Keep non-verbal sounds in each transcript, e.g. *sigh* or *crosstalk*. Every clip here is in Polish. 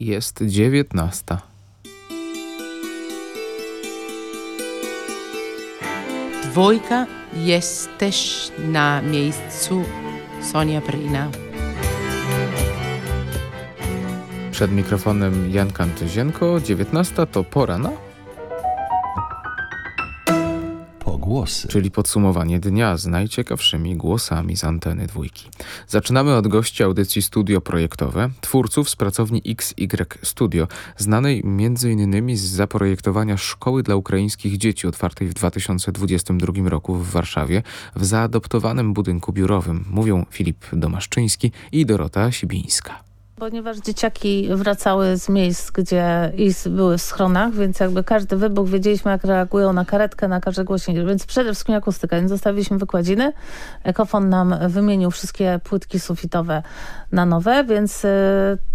Jest dziewiętnasta. Dwójka, jesteś na miejscu Sonia Brina. Przed mikrofonem Jan Kantyzienko. 19 to pora na Głosy. Czyli podsumowanie dnia z najciekawszymi głosami z anteny dwójki. Zaczynamy od gości audycji Studio Projektowe, twórców z pracowni XY Studio, znanej m.in. z zaprojektowania szkoły dla ukraińskich dzieci otwartej w 2022 roku w Warszawie w zaadoptowanym budynku biurowym, mówią Filip Domaszczyński i Dorota Sibińska ponieważ dzieciaki wracały z miejsc, gdzie były w schronach, więc jakby każdy wybuch wiedzieliśmy, jak reagują na karetkę, na każde głośnienie. Więc przede wszystkim akustyka. Więc zostawiliśmy wykładziny. Ekofon nam wymienił wszystkie płytki sufitowe na nowe, więc y,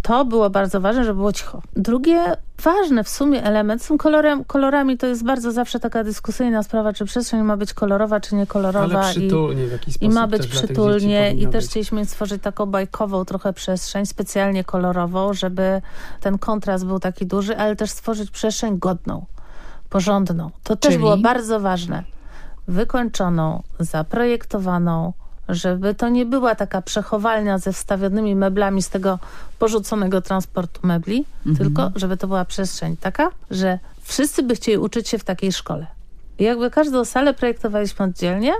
to było bardzo ważne, żeby było cicho. Drugie ważny w sumie element. Z tym kolorem, kolorami to jest bardzo zawsze taka dyskusyjna sprawa, czy przestrzeń ma być kolorowa, czy nie kolorowa. Ale przytulnie i, w jakiś sposób I ma być przytulnie i też być. chcieliśmy stworzyć taką bajkową trochę przestrzeń, specjalnie kolorową, żeby ten kontrast był taki duży, ale też stworzyć przestrzeń godną, porządną. To Czyli? też było bardzo ważne. Wykończoną, zaprojektowaną, żeby to nie była taka przechowalnia ze wstawionymi meblami z tego porzuconego transportu mebli, mhm. tylko żeby to była przestrzeń taka, że wszyscy by chcieli uczyć się w takiej szkole. I jakby każdą salę projektowaliśmy oddzielnie,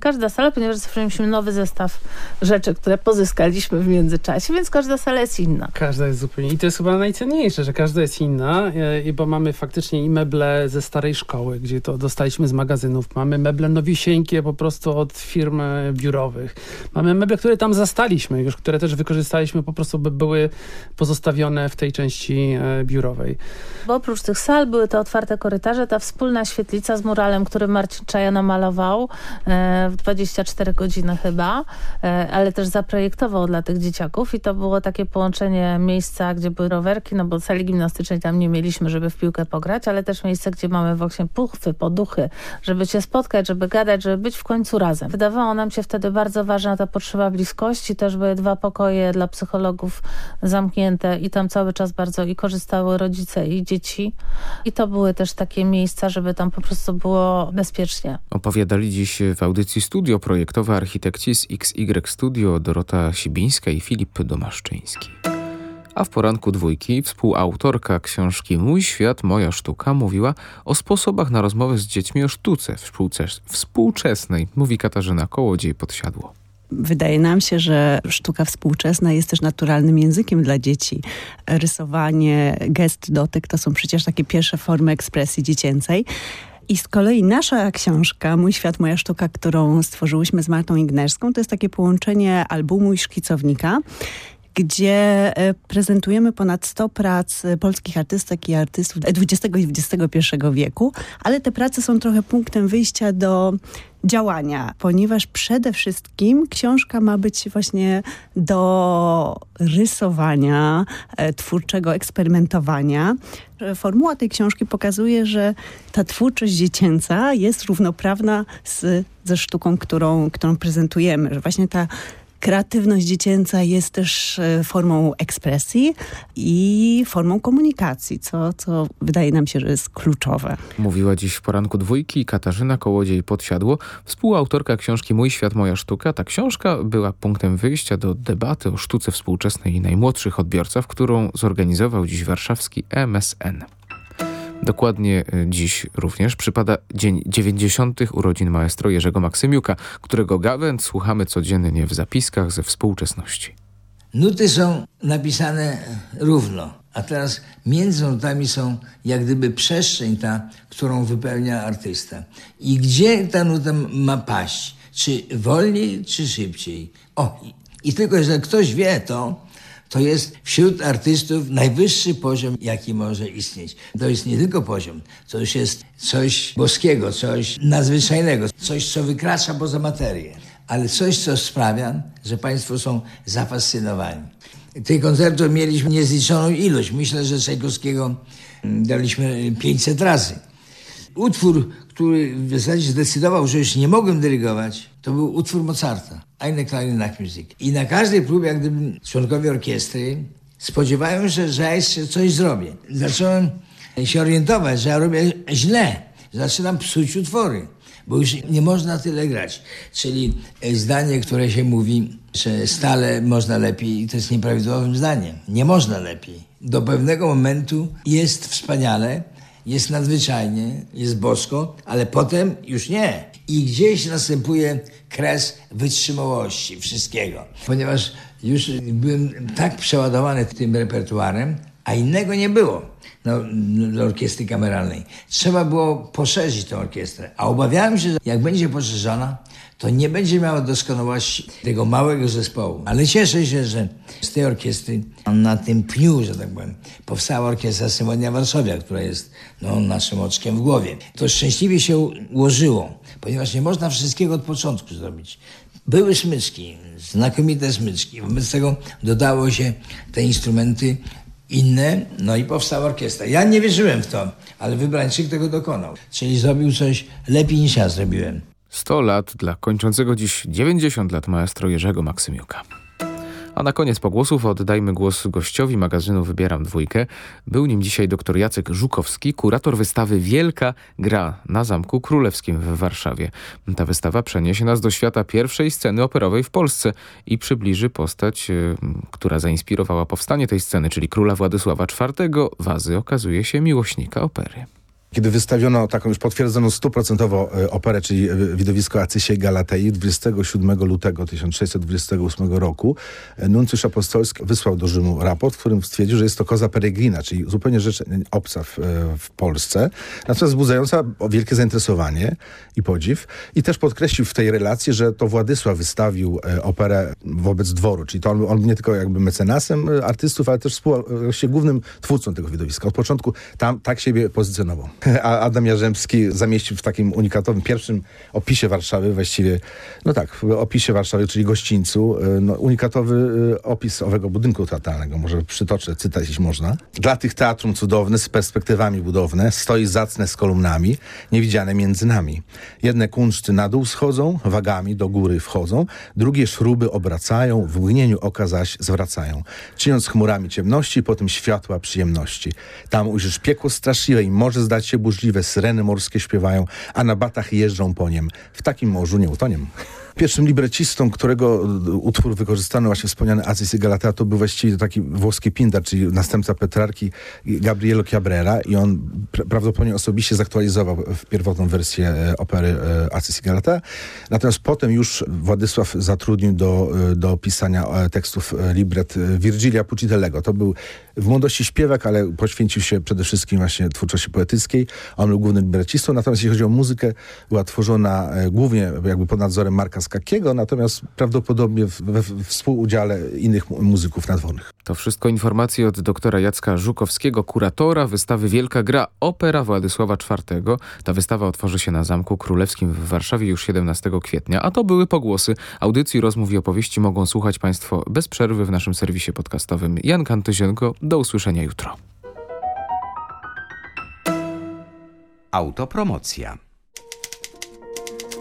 Każda sala, ponieważ stworzyliśmy nowy zestaw rzeczy, które pozyskaliśmy w międzyczasie, więc każda sala jest inna. Każda jest zupełnie. I to jest chyba najcenniejsze, że każda jest inna, e, bo mamy faktycznie i meble ze starej szkoły, gdzie to dostaliśmy z magazynów. Mamy meble nowisieńkie po prostu od firm e, biurowych. Mamy meble, które tam zastaliśmy już, które też wykorzystaliśmy po prostu, by były pozostawione w tej części e, biurowej. Bo oprócz tych sal były te otwarte korytarze, ta wspólna świetlica z muralem, który Marcin Czaja namalował w 24 godziny chyba, e, ale też zaprojektował dla tych dzieciaków i to było takie połączenie miejsca, gdzie były rowerki, no bo sali gimnastycznej tam nie mieliśmy, żeby w piłkę pograć, ale też miejsce, gdzie mamy właśnie puchwy, poduchy, żeby się spotkać, żeby gadać, żeby być w końcu razem. Wydawało nam się wtedy bardzo ważna ta potrzeba bliskości, też były dwa pokoje dla psychologów zamknięte i tam cały czas bardzo i korzystały rodzice i dzieci i to były też takie miejsca, żeby tam po prostu było bezpiecznie. Opowiadali dziś w audycji audycji studio projektowe architekci z XY Studio Dorota Sibińska i Filip Domaszczyński. A w poranku dwójki współautorka książki Mój świat, moja sztuka mówiła o sposobach na rozmowę z dziećmi o sztuce współczesnej, mówi Katarzyna Kołodziej Podsiadło. Wydaje nam się, że sztuka współczesna jest też naturalnym językiem dla dzieci. Rysowanie, gest, dotyk to są przecież takie pierwsze formy ekspresji dziecięcej. I z kolei nasza książka, Mój świat, moja sztuka, którą stworzyłyśmy z Martą Ignerską, to jest takie połączenie albumu i szkicownika, gdzie e, prezentujemy ponad 100 prac polskich artystek i artystów XX i XXI wieku, ale te prace są trochę punktem wyjścia do działania, ponieważ przede wszystkim książka ma być właśnie do rysowania, e, twórczego eksperymentowania. Formuła tej książki pokazuje, że ta twórczość dziecięca jest równoprawna z, ze sztuką, którą, którą prezentujemy, że właśnie ta Kreatywność dziecięca jest też e, formą ekspresji i formą komunikacji, co, co wydaje nam się, że jest kluczowe. Mówiła dziś w poranku dwójki Katarzyna Kołodziej-Podsiadło, współautorka książki Mój świat, moja sztuka. Ta książka była punktem wyjścia do debaty o sztuce współczesnej i najmłodszych odbiorcach, którą zorganizował dziś warszawski MSN. Dokładnie e, dziś również przypada dzień 90. urodzin maestro Jerzego Maksymiuka, którego gawęd słuchamy codziennie w zapiskach ze współczesności. Nuty są napisane równo, a teraz między nutami są jak gdyby przestrzeń ta, którą wypełnia artysta. I gdzie ta nuta ma paść? Czy wolniej, czy szybciej? O, i, tylko, że ktoś wie to, to jest wśród artystów najwyższy poziom, jaki może istnieć. To jest nie tylko poziom, to już jest coś boskiego, coś nadzwyczajnego, coś, co wykracza poza materię, ale coś, co sprawia, że Państwo są zafascynowani. Tych koncertów mieliśmy niezliczoną ilość. Myślę, że Czajkowskiego mm, daliśmy 500 razy. Utwór, który w zasadzie zdecydował, że już nie mogłem dyrygować, to był utwór Mozarta. Eine kleine Nachtmusik. I na każdej próbie, jak gdyby członkowie orkiestry spodziewają się, że ja jeszcze coś zrobię. Zacząłem się orientować, że ja robię źle. Zaczynam psuć utwory, bo już nie można tyle grać. Czyli zdanie, które się mówi, że stale można lepiej, to jest nieprawidłowym zdaniem. Nie można lepiej. Do pewnego momentu jest wspaniale, jest nadzwyczajnie, jest bosko, ale potem już nie. I gdzieś następuje kres wytrzymałości wszystkiego. Ponieważ już byłem tak przeładowany tym repertuarem, a innego nie było no, dla orkiestry kameralnej. Trzeba było poszerzyć tę orkiestrę, a obawiałem się, że jak będzie poszerzona, to nie będzie miała doskonałości tego małego zespołu. Ale cieszę się, że z tej orkiestry na tym pniu, że tak powiem, powstała Orkiestra Symonia Warszawia, która jest no, naszym oczkiem w głowie. To szczęśliwie się ułożyło, ponieważ nie można wszystkiego od początku zrobić. Były smyczki, znakomite smyczki. Wobec tego dodało się te instrumenty inne, no i powstała orkiestra. Ja nie wierzyłem w to, ale wybrańczyk tego dokonał. Czyli zrobił coś lepiej niż ja zrobiłem. 100 lat dla kończącego dziś 90 lat maestro Jerzego Maksymiuka. A na koniec pogłosów oddajmy głos gościowi magazynu Wybieram Dwójkę. Był nim dzisiaj dr Jacek Żukowski, kurator wystawy Wielka Gra na Zamku Królewskim w Warszawie. Ta wystawa przeniesie nas do świata pierwszej sceny operowej w Polsce i przybliży postać, y, która zainspirowała powstanie tej sceny, czyli króla Władysława IV. Wazy okazuje się miłośnika opery. Kiedy wystawiono taką już potwierdzoną stuprocentowo e, operę, czyli e, widowisko Acysiej Galatei 27 lutego 1628 roku, e, nuncjusz apostolski wysłał do Rzymu raport, w którym stwierdził, że jest to koza peregrina, czyli zupełnie rzecz obca w, w Polsce, natomiast wzbudzająca wielkie zainteresowanie i podziw. I też podkreślił w tej relacji, że to Władysław wystawił operę wobec dworu, czyli to on, on nie tylko jakby mecenasem artystów, ale też współ, głównym twórcą tego widowiska. Od początku tam tak siebie pozycjonował. A Adam Jarzębski zamieścił w takim unikatowym pierwszym opisie Warszawy, właściwie, no tak, opisie Warszawy, czyli gościńcu, y, no, unikatowy y, opis owego budynku teatralnego. Może przytoczę, cytać jeśli można. Dla tych teatrum cudowne, z perspektywami budowne, stoi zacne z kolumnami, niewidziane między nami. Jedne kunszty na dół schodzą, wagami do góry wchodzą, drugie szruby obracają, w mgnieniu oka zaś zwracają. Czyniąc chmurami ciemności, potem światła przyjemności. Tam ujrzysz piekło straszliwe i może zdać się burzliwe, syreny morskie śpiewają, a na batach jeżdżą po niem. W takim morzu nie utoniem. Pierwszym librecistą, którego utwór wykorzystano, właśnie wspomniany Acis i Galatea, to był właściwie taki włoski Pindar, czyli następca Petrarki Gabrielo Cabrera i on prawdopodobnie osobiście zaktualizował w pierwotną wersję e, opery e, Acis i Galatea. Natomiast potem już Władysław zatrudnił do, e, do pisania tekstów libret Virgilia Pucitellego. To był w młodości śpiewak, ale poświęcił się przede wszystkim właśnie twórczości poetyckiej. On był głównym librecistą, natomiast jeśli chodzi o muzykę, była tworzona głównie jakby pod nadzorem Marka Skakiego, natomiast prawdopodobnie we współudziale innych muzyków nadwornych. To wszystko informacje od doktora Jacka Żukowskiego, kuratora wystawy Wielka Gra Opera Władysława IV. Ta wystawa otworzy się na Zamku Królewskim w Warszawie już 17 kwietnia, a to były pogłosy. Audycji, rozmów i opowieści mogą słuchać Państwo bez przerwy w naszym serwisie podcastowym. Jan Kantyzienko, do usłyszenia jutro. Autopromocja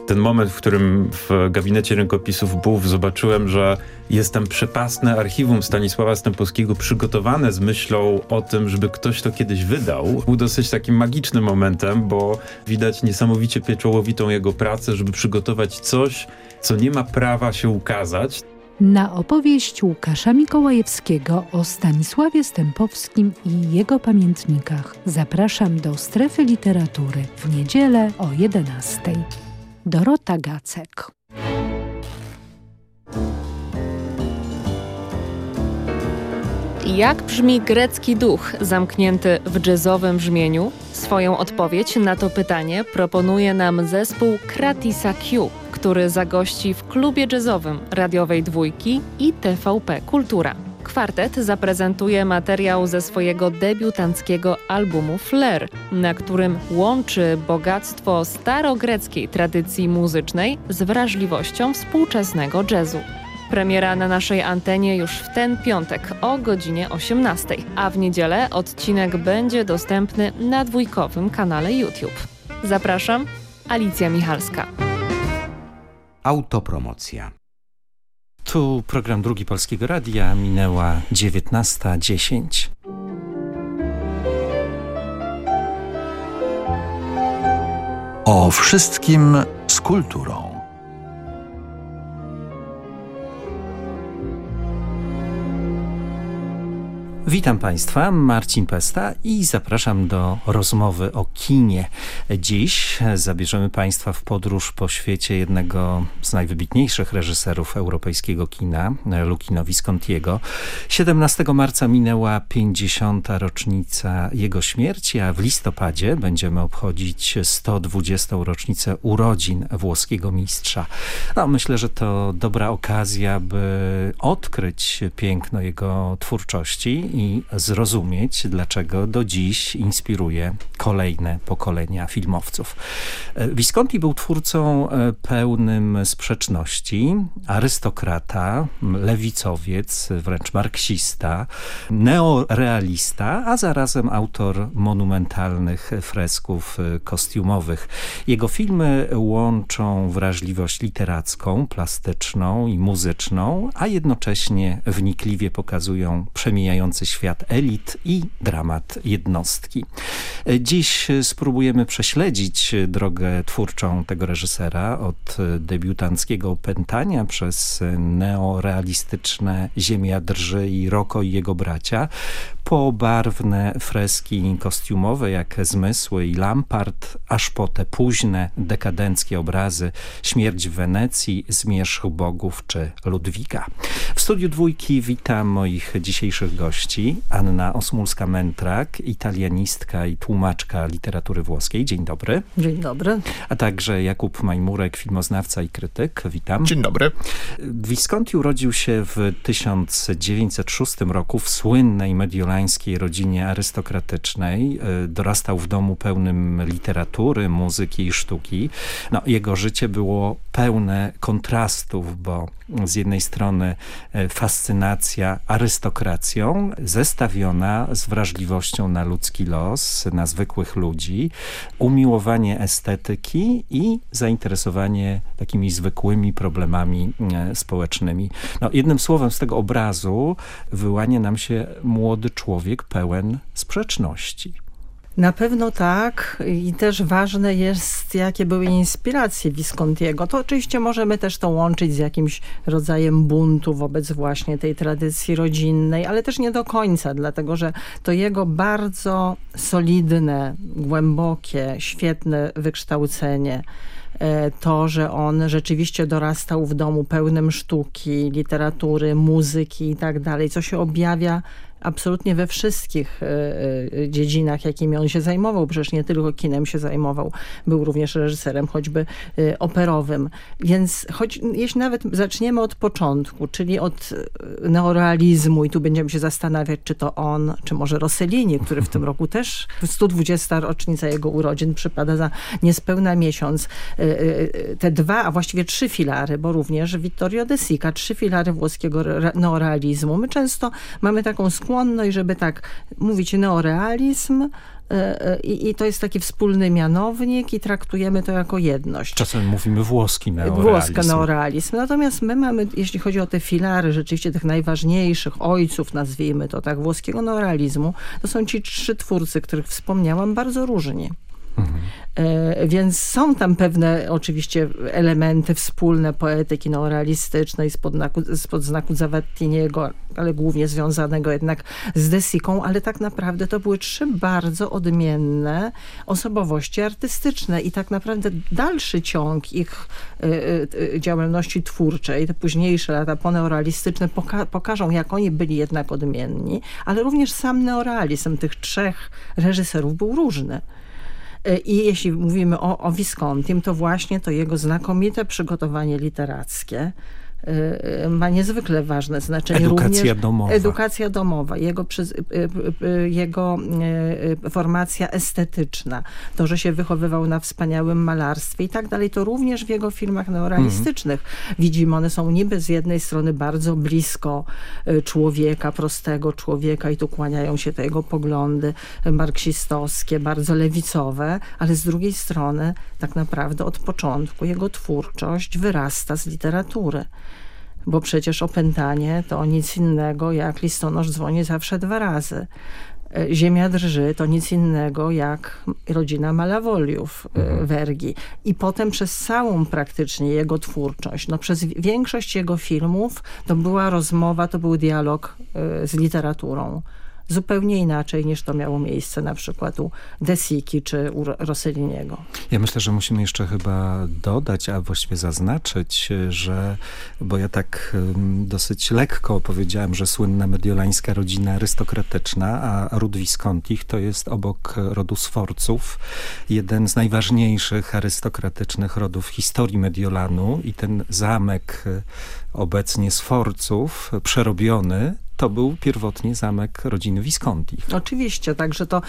ten moment, w którym w gabinecie rękopisów BUF zobaczyłem, że jest tam przepasne archiwum Stanisława Stępowskiego przygotowane z myślą o tym, żeby ktoś to kiedyś wydał, był dosyć takim magicznym momentem, bo widać niesamowicie pieczołowitą jego pracę, żeby przygotować coś, co nie ma prawa się ukazać. Na opowieść Łukasza Mikołajewskiego o Stanisławie Stępowskim i jego pamiętnikach zapraszam do strefy literatury w niedzielę o 11. Dorota Gacek. Jak brzmi grecki duch zamknięty w jazzowym brzmieniu? Swoją odpowiedź na to pytanie proponuje nam zespół Kratisa Q, który zagości w klubie jazzowym radiowej dwójki i TVP Kultura. Kwartet zaprezentuje materiał ze swojego debiutanckiego albumu Flair, na którym łączy bogactwo starogreckiej tradycji muzycznej z wrażliwością współczesnego jazzu. Premiera na naszej antenie już w ten piątek o godzinie 18, a w niedzielę odcinek będzie dostępny na dwójkowym kanale YouTube. Zapraszam, Alicja Michalska. Autopromocja Tu program Drugi Polskiego Radia, minęła 19.10. O wszystkim z kulturą. Witam Państwa, Marcin Pesta i zapraszam do rozmowy o kinie. Dziś zabierzemy Państwa w podróż po świecie jednego z najwybitniejszych reżyserów europejskiego kina, Lukino Viscontiego. 17 marca minęła 50. rocznica jego śmierci, a w listopadzie będziemy obchodzić 120. rocznicę urodzin włoskiego mistrza. No, myślę, że to dobra okazja, by odkryć piękno jego twórczości i zrozumieć, dlaczego do dziś inspiruje kolejne pokolenia filmowców. E, Visconti był twórcą e, pełnym sprzeczności, arystokrata, lewicowiec, wręcz marksista, neorealista, a zarazem autor monumentalnych fresków e, kostiumowych. Jego filmy łączą wrażliwość literacką, plastyczną i muzyczną, a jednocześnie wnikliwie pokazują świat elit i dramat jednostki. Dziś spróbujemy prześledzić drogę twórczą tego reżysera od debiutanckiego opętania przez neorealistyczne Ziemia drży i Roko i jego bracia, po barwne freski kostiumowe jak Zmysły i Lampart, aż po te późne, dekadenckie obrazy Śmierć w Wenecji, Zmierzch Bogów czy Ludwika. W studiu dwójki witam moich dzisiejszych gości. Anna Osmulska-Mentrak, italianistka i tłumaczka literatury włoskiej. Dzień dobry. Dzień dobry. A także Jakub Majmurek, filmoznawca i krytyk. Witam. Dzień dobry. Visconti urodził się w 1906 roku w słynnej mediolańskiej rodzinie arystokratycznej. E, dorastał w domu pełnym literatury, muzyki i sztuki. No, jego życie było pełne kontrastów, bo z jednej strony e, fascynacja arystokracją zestawiona z wrażliwością na ludzki los, na zwykłych ludzi, umiłowanie estetyki i zainteresowanie takimi zwykłymi problemami e, społecznymi. No, jednym słowem z tego obrazu wyłania nam się młody człowiek pełen sprzeczności. Na pewno tak i też ważne jest, jakie były inspiracje Viscontiego. To oczywiście możemy też to łączyć z jakimś rodzajem buntu wobec właśnie tej tradycji rodzinnej, ale też nie do końca, dlatego że to jego bardzo solidne, głębokie, świetne wykształcenie, e, to, że on rzeczywiście dorastał w domu pełnym sztuki, literatury, muzyki i tak dalej, co się objawia absolutnie we wszystkich e, e, dziedzinach, jakimi on się zajmował. Przecież nie tylko kinem się zajmował. Był również reżyserem, choćby e, operowym. Więc choć, jeśli nawet zaczniemy od początku, czyli od neorealizmu i tu będziemy się zastanawiać, czy to on, czy może Rossellini, który w tym *laughs* roku też 120 rocznica jego urodzin przypada za niespełna miesiąc. Te dwa, a właściwie trzy filary, bo również Vittorio De Sica, trzy filary włoskiego neorealizmu. My często mamy taką skłonność skłonność, żeby tak mówić neorealizm, e, e, i, I, to jest taki wspólny mianownik i traktujemy to jako jedność. Czasem mówimy włoski neorealizm. Włoska neorealizm. Natomiast my mamy, jeśli chodzi o te filary rzeczywiście tych najważniejszych ojców, nazwijmy to tak, włoskiego neorealizmu, to są ci trzy twórcy, których wspomniałam, bardzo różni. Mhm. Więc są tam pewne oczywiście elementy wspólne poetyki neorealistycznej spod, spod znaku Zavattiniego, ale głównie związanego jednak z Desiką, ale tak naprawdę to były trzy bardzo odmienne osobowości artystyczne i tak naprawdę dalszy ciąg ich y, y, działalności twórczej, te późniejsze lata poneorealistyczne poka pokażą, jak oni byli jednak odmienni, ale również sam neorealizm tych trzech reżyserów był różny. I jeśli mówimy o, o Viscontim, to właśnie to jego znakomite przygotowanie literackie, ma niezwykle ważne znaczenie. Edukacja Również domowa. Edukacja domowa, jego, y, y, jego formacja estetyczna, to, że się wychowywał na wspaniałym malarstwie i tak dalej, to również w jego filmach neorealistycznych mhm. widzimy, one są niby z jednej strony bardzo blisko człowieka, prostego człowieka i tu kłaniają się te jego poglądy marksistowskie, bardzo lewicowe, ale z drugiej strony tak naprawdę od początku jego twórczość wyrasta z literatury bo przecież opętanie to nic innego jak listonosz dzwoni zawsze dwa razy. E, Ziemia drży to nic innego jak rodzina Malawoliów mhm. Wergi. I potem przez całą praktycznie jego twórczość, no przez większość jego filmów to była rozmowa, to był dialog z literaturą zupełnie inaczej niż to miało miejsce na przykład u De Sici czy u Rosselliniego. Ja myślę, że musimy jeszcze chyba dodać, a właściwie zaznaczyć, że, bo ja tak dosyć lekko powiedziałem, że słynna mediolańska rodzina arystokratyczna, a ród Viscontich to jest obok rodu Sforców jeden z najważniejszych arystokratycznych rodów historii Mediolanu i ten zamek obecnie Sforców przerobiony to był pierwotnie zamek rodziny Visconti. Oczywiście, także to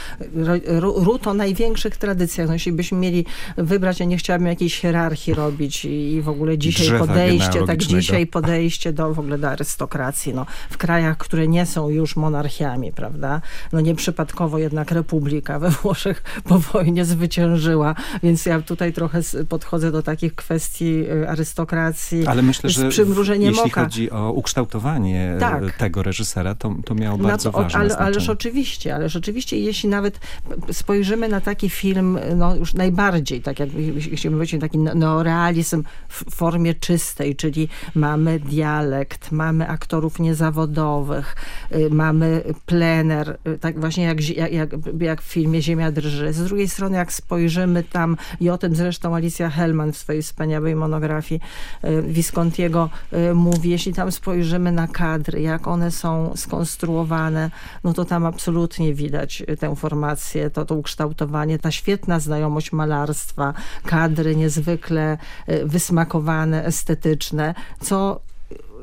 ród o największych tradycjach. No, jeśli byśmy mieli wybrać, ja nie chciałabym jakiejś hierarchii robić i w ogóle dzisiaj Drzewa podejście, tak dzisiaj podejście do w ogóle do arystokracji. No, w krajach, które nie są już monarchiami, prawda? No nieprzypadkowo jednak republika we Włoszech po wojnie zwyciężyła, więc ja tutaj trochę podchodzę do takich kwestii y, arystokracji Ale myślę, że jeśli chodzi o ukształtowanie tak. tego reżysera, to, to miało no bardzo to, ważne ale, znaczenie. Ależ oczywiście, ależ oczywiście, jeśli nawet spojrzymy na taki film, no już najbardziej, tak jak jeśli mówić, taki neorealizm w formie czystej, czyli mamy dialekt, mamy aktorów niezawodowych, y, mamy plener, y, tak właśnie jak, jak, jak w filmie Ziemia drży. Z drugiej strony, jak spojrzymy tam, i o tym zresztą Alicja Hellman w swojej wspaniałej monografii y, Viscontiego mówi, jeśli tam spojrzymy na kadry, jak one są skonstruowane, no to tam absolutnie widać tę formację, to, to ukształtowanie, ta świetna znajomość malarstwa, kadry niezwykle e, wysmakowane, estetyczne, co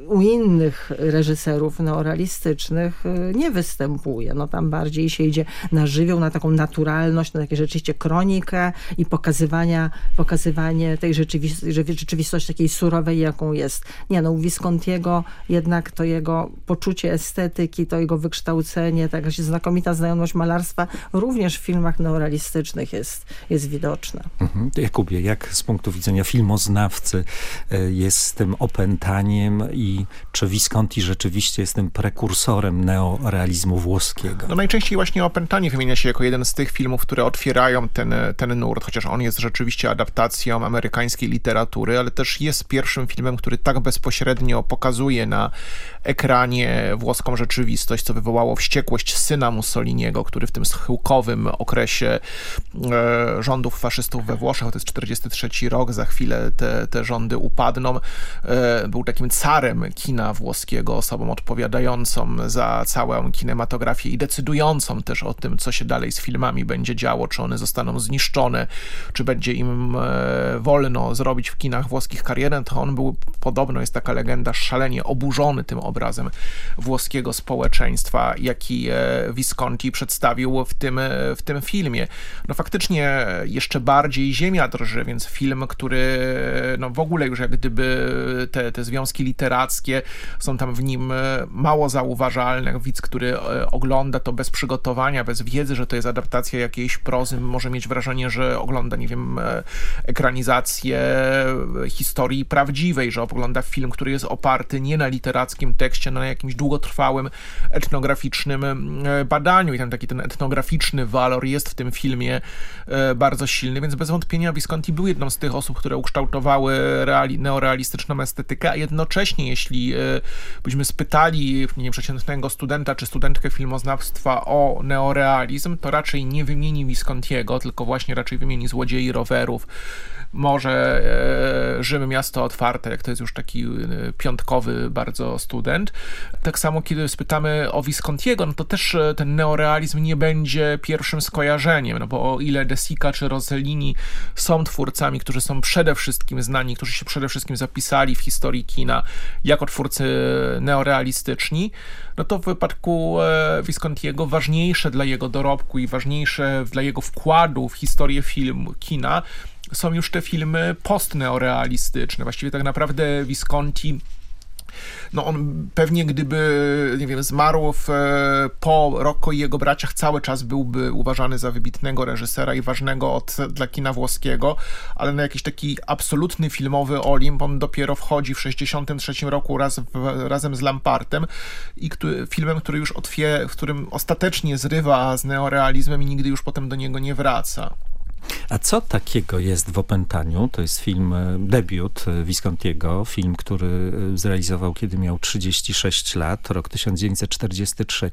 u innych reżyserów neorealistycznych y, nie występuje. No tam bardziej się idzie na żywioł, na taką naturalność, na takie rzeczywiście kronikę i pokazywania, pokazywanie tej rzeczywistości, rzeczywistości takiej surowej, jaką jest. Nie, no u Viscontiego jednak to jego poczucie estetyki, to jego wykształcenie, taka znakomita znajomość malarstwa również w filmach neorealistycznych jest, jest widoczna. Mhm. Jakubie, jak z punktu widzenia filmoznawcy y, jest tym opętaniem i czy Visconti rzeczywiście jest tym prekursorem neorealizmu włoskiego. No najczęściej właśnie Opętanie wymienia się jako jeden z tych filmów, które otwierają ten, ten nurt, chociaż on jest rzeczywiście adaptacją amerykańskiej literatury, ale też jest pierwszym filmem, który tak bezpośrednio pokazuje na ekranie włoską rzeczywistość, co wywołało wściekłość syna Mussoliniego, który w tym schyłkowym okresie e, rządów faszystów we Włoszech, to jest 43 rok, za chwilę te, te rządy upadną, e, był takim carem kina włoskiego, osobą odpowiadającą za całą kinematografię i decydującą też o tym, co się dalej z filmami będzie działo, czy one zostaną zniszczone, czy będzie im e, wolno zrobić w kinach włoskich karierę, to on był, podobno jest taka legenda, szalenie oburzony tym obrazem włoskiego społeczeństwa, jaki e, Visconti przedstawił w tym, w tym filmie. No faktycznie jeszcze bardziej ziemia drży, więc film, który no w ogóle już jak gdyby te, te związki literackie są tam w nim e, mało zauważalne. Widz, który e, ogląda to bez przygotowania, bez wiedzy, że to jest adaptacja jakiejś prozy, może mieć wrażenie, że ogląda, nie wiem, e, ekranizację historii prawdziwej, że ogląda film, który jest oparty nie na literackim tekście, no na jakimś długotrwałym etnograficznym badaniu. I tam taki ten etnograficzny walor jest w tym filmie bardzo silny, więc bez wątpienia Visconti był jedną z tych osób, które ukształtowały reali- neorealistyczną estetykę, a jednocześnie, jeśli e, byśmy spytali nie wiem, przeciętnego studenta czy studentkę filmoznawstwa o neorealizm, to raczej nie wymieni Viscontiego, tylko właśnie raczej wymieni złodziei rowerów, może e, Rzym miasto otwarte, jak to jest już taki e, piątkowy bardzo student. Tak samo kiedy spytamy o Viscontiego, no to też e, ten neorealizm nie będzie pierwszym skojarzeniem, no bo o ile De Sica czy Rossellini są twórcami, którzy są przede wszystkim znani, którzy się przede wszystkim zapisali w historii kina jako twórcy neorealistyczni, no to w wypadku Viscontiego ważniejsze dla jego dorobku i ważniejsze dla jego wkładu w historię film, kina są już te filmy postneorealistyczne. Właściwie tak naprawdę Visconti No on pewnie gdyby, nie wiem, zmarł w, e, po Rocco i jego braciach, cały czas byłby uważany za wybitnego reżysera i ważnego od, dla kina włoskiego, ale na jakiś taki absolutny filmowy Olimp on dopiero wchodzi w 63 roku raz w, razem z Lampartem i który, filmem, który już otwier, w którym ostatecznie zrywa z neorealizmem i nigdy już potem do niego nie wraca. A co takiego jest w Opętaniu? To jest film, e, debiut e, Viscontiego, film, który e, zrealizował, kiedy miał 36 lat, rok 1943.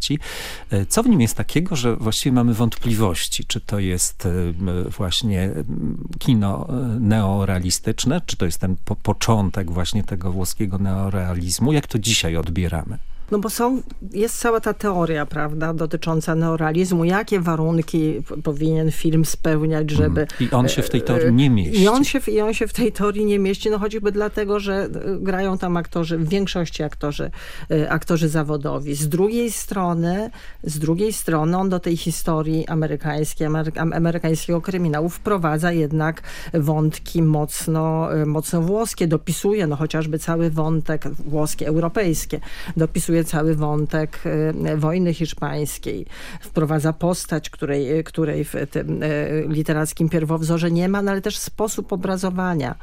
Co w nim jest takiego, że właściwie mamy wątpliwości, czy to jest właśnie kino neorealistyczne, czy to jest ten po początek właśnie tego włoskiego neorealizmu? Jak to dzisiaj odbieramy? No bo są, jest cała ta teoria, prawda, dotycząca neorealizmu, jakie warunki powinien film spełniać, mhm. żeby... I on się w tej teorii nie mieści. I on się, I on się w tej teorii nie mieści, no choćby dlatego, że e, grają tam aktorzy, w większości aktorzy, e, aktorzy zawodowi. Z drugiej strony, z drugiej strony on do tej historii amerykańskiej, amerykańskiego kryminału wprowadza jednak wątki mocno, e, mocno włoskie, dopisuje, no chociażby cały wątek włoskie, europejskie, dopisuje cały wątek e, wojny hiszpańskiej. Wprowadza postać, której, której w tym e, literackim pierwowzorze nie ma, no ale też sposób obrazowania.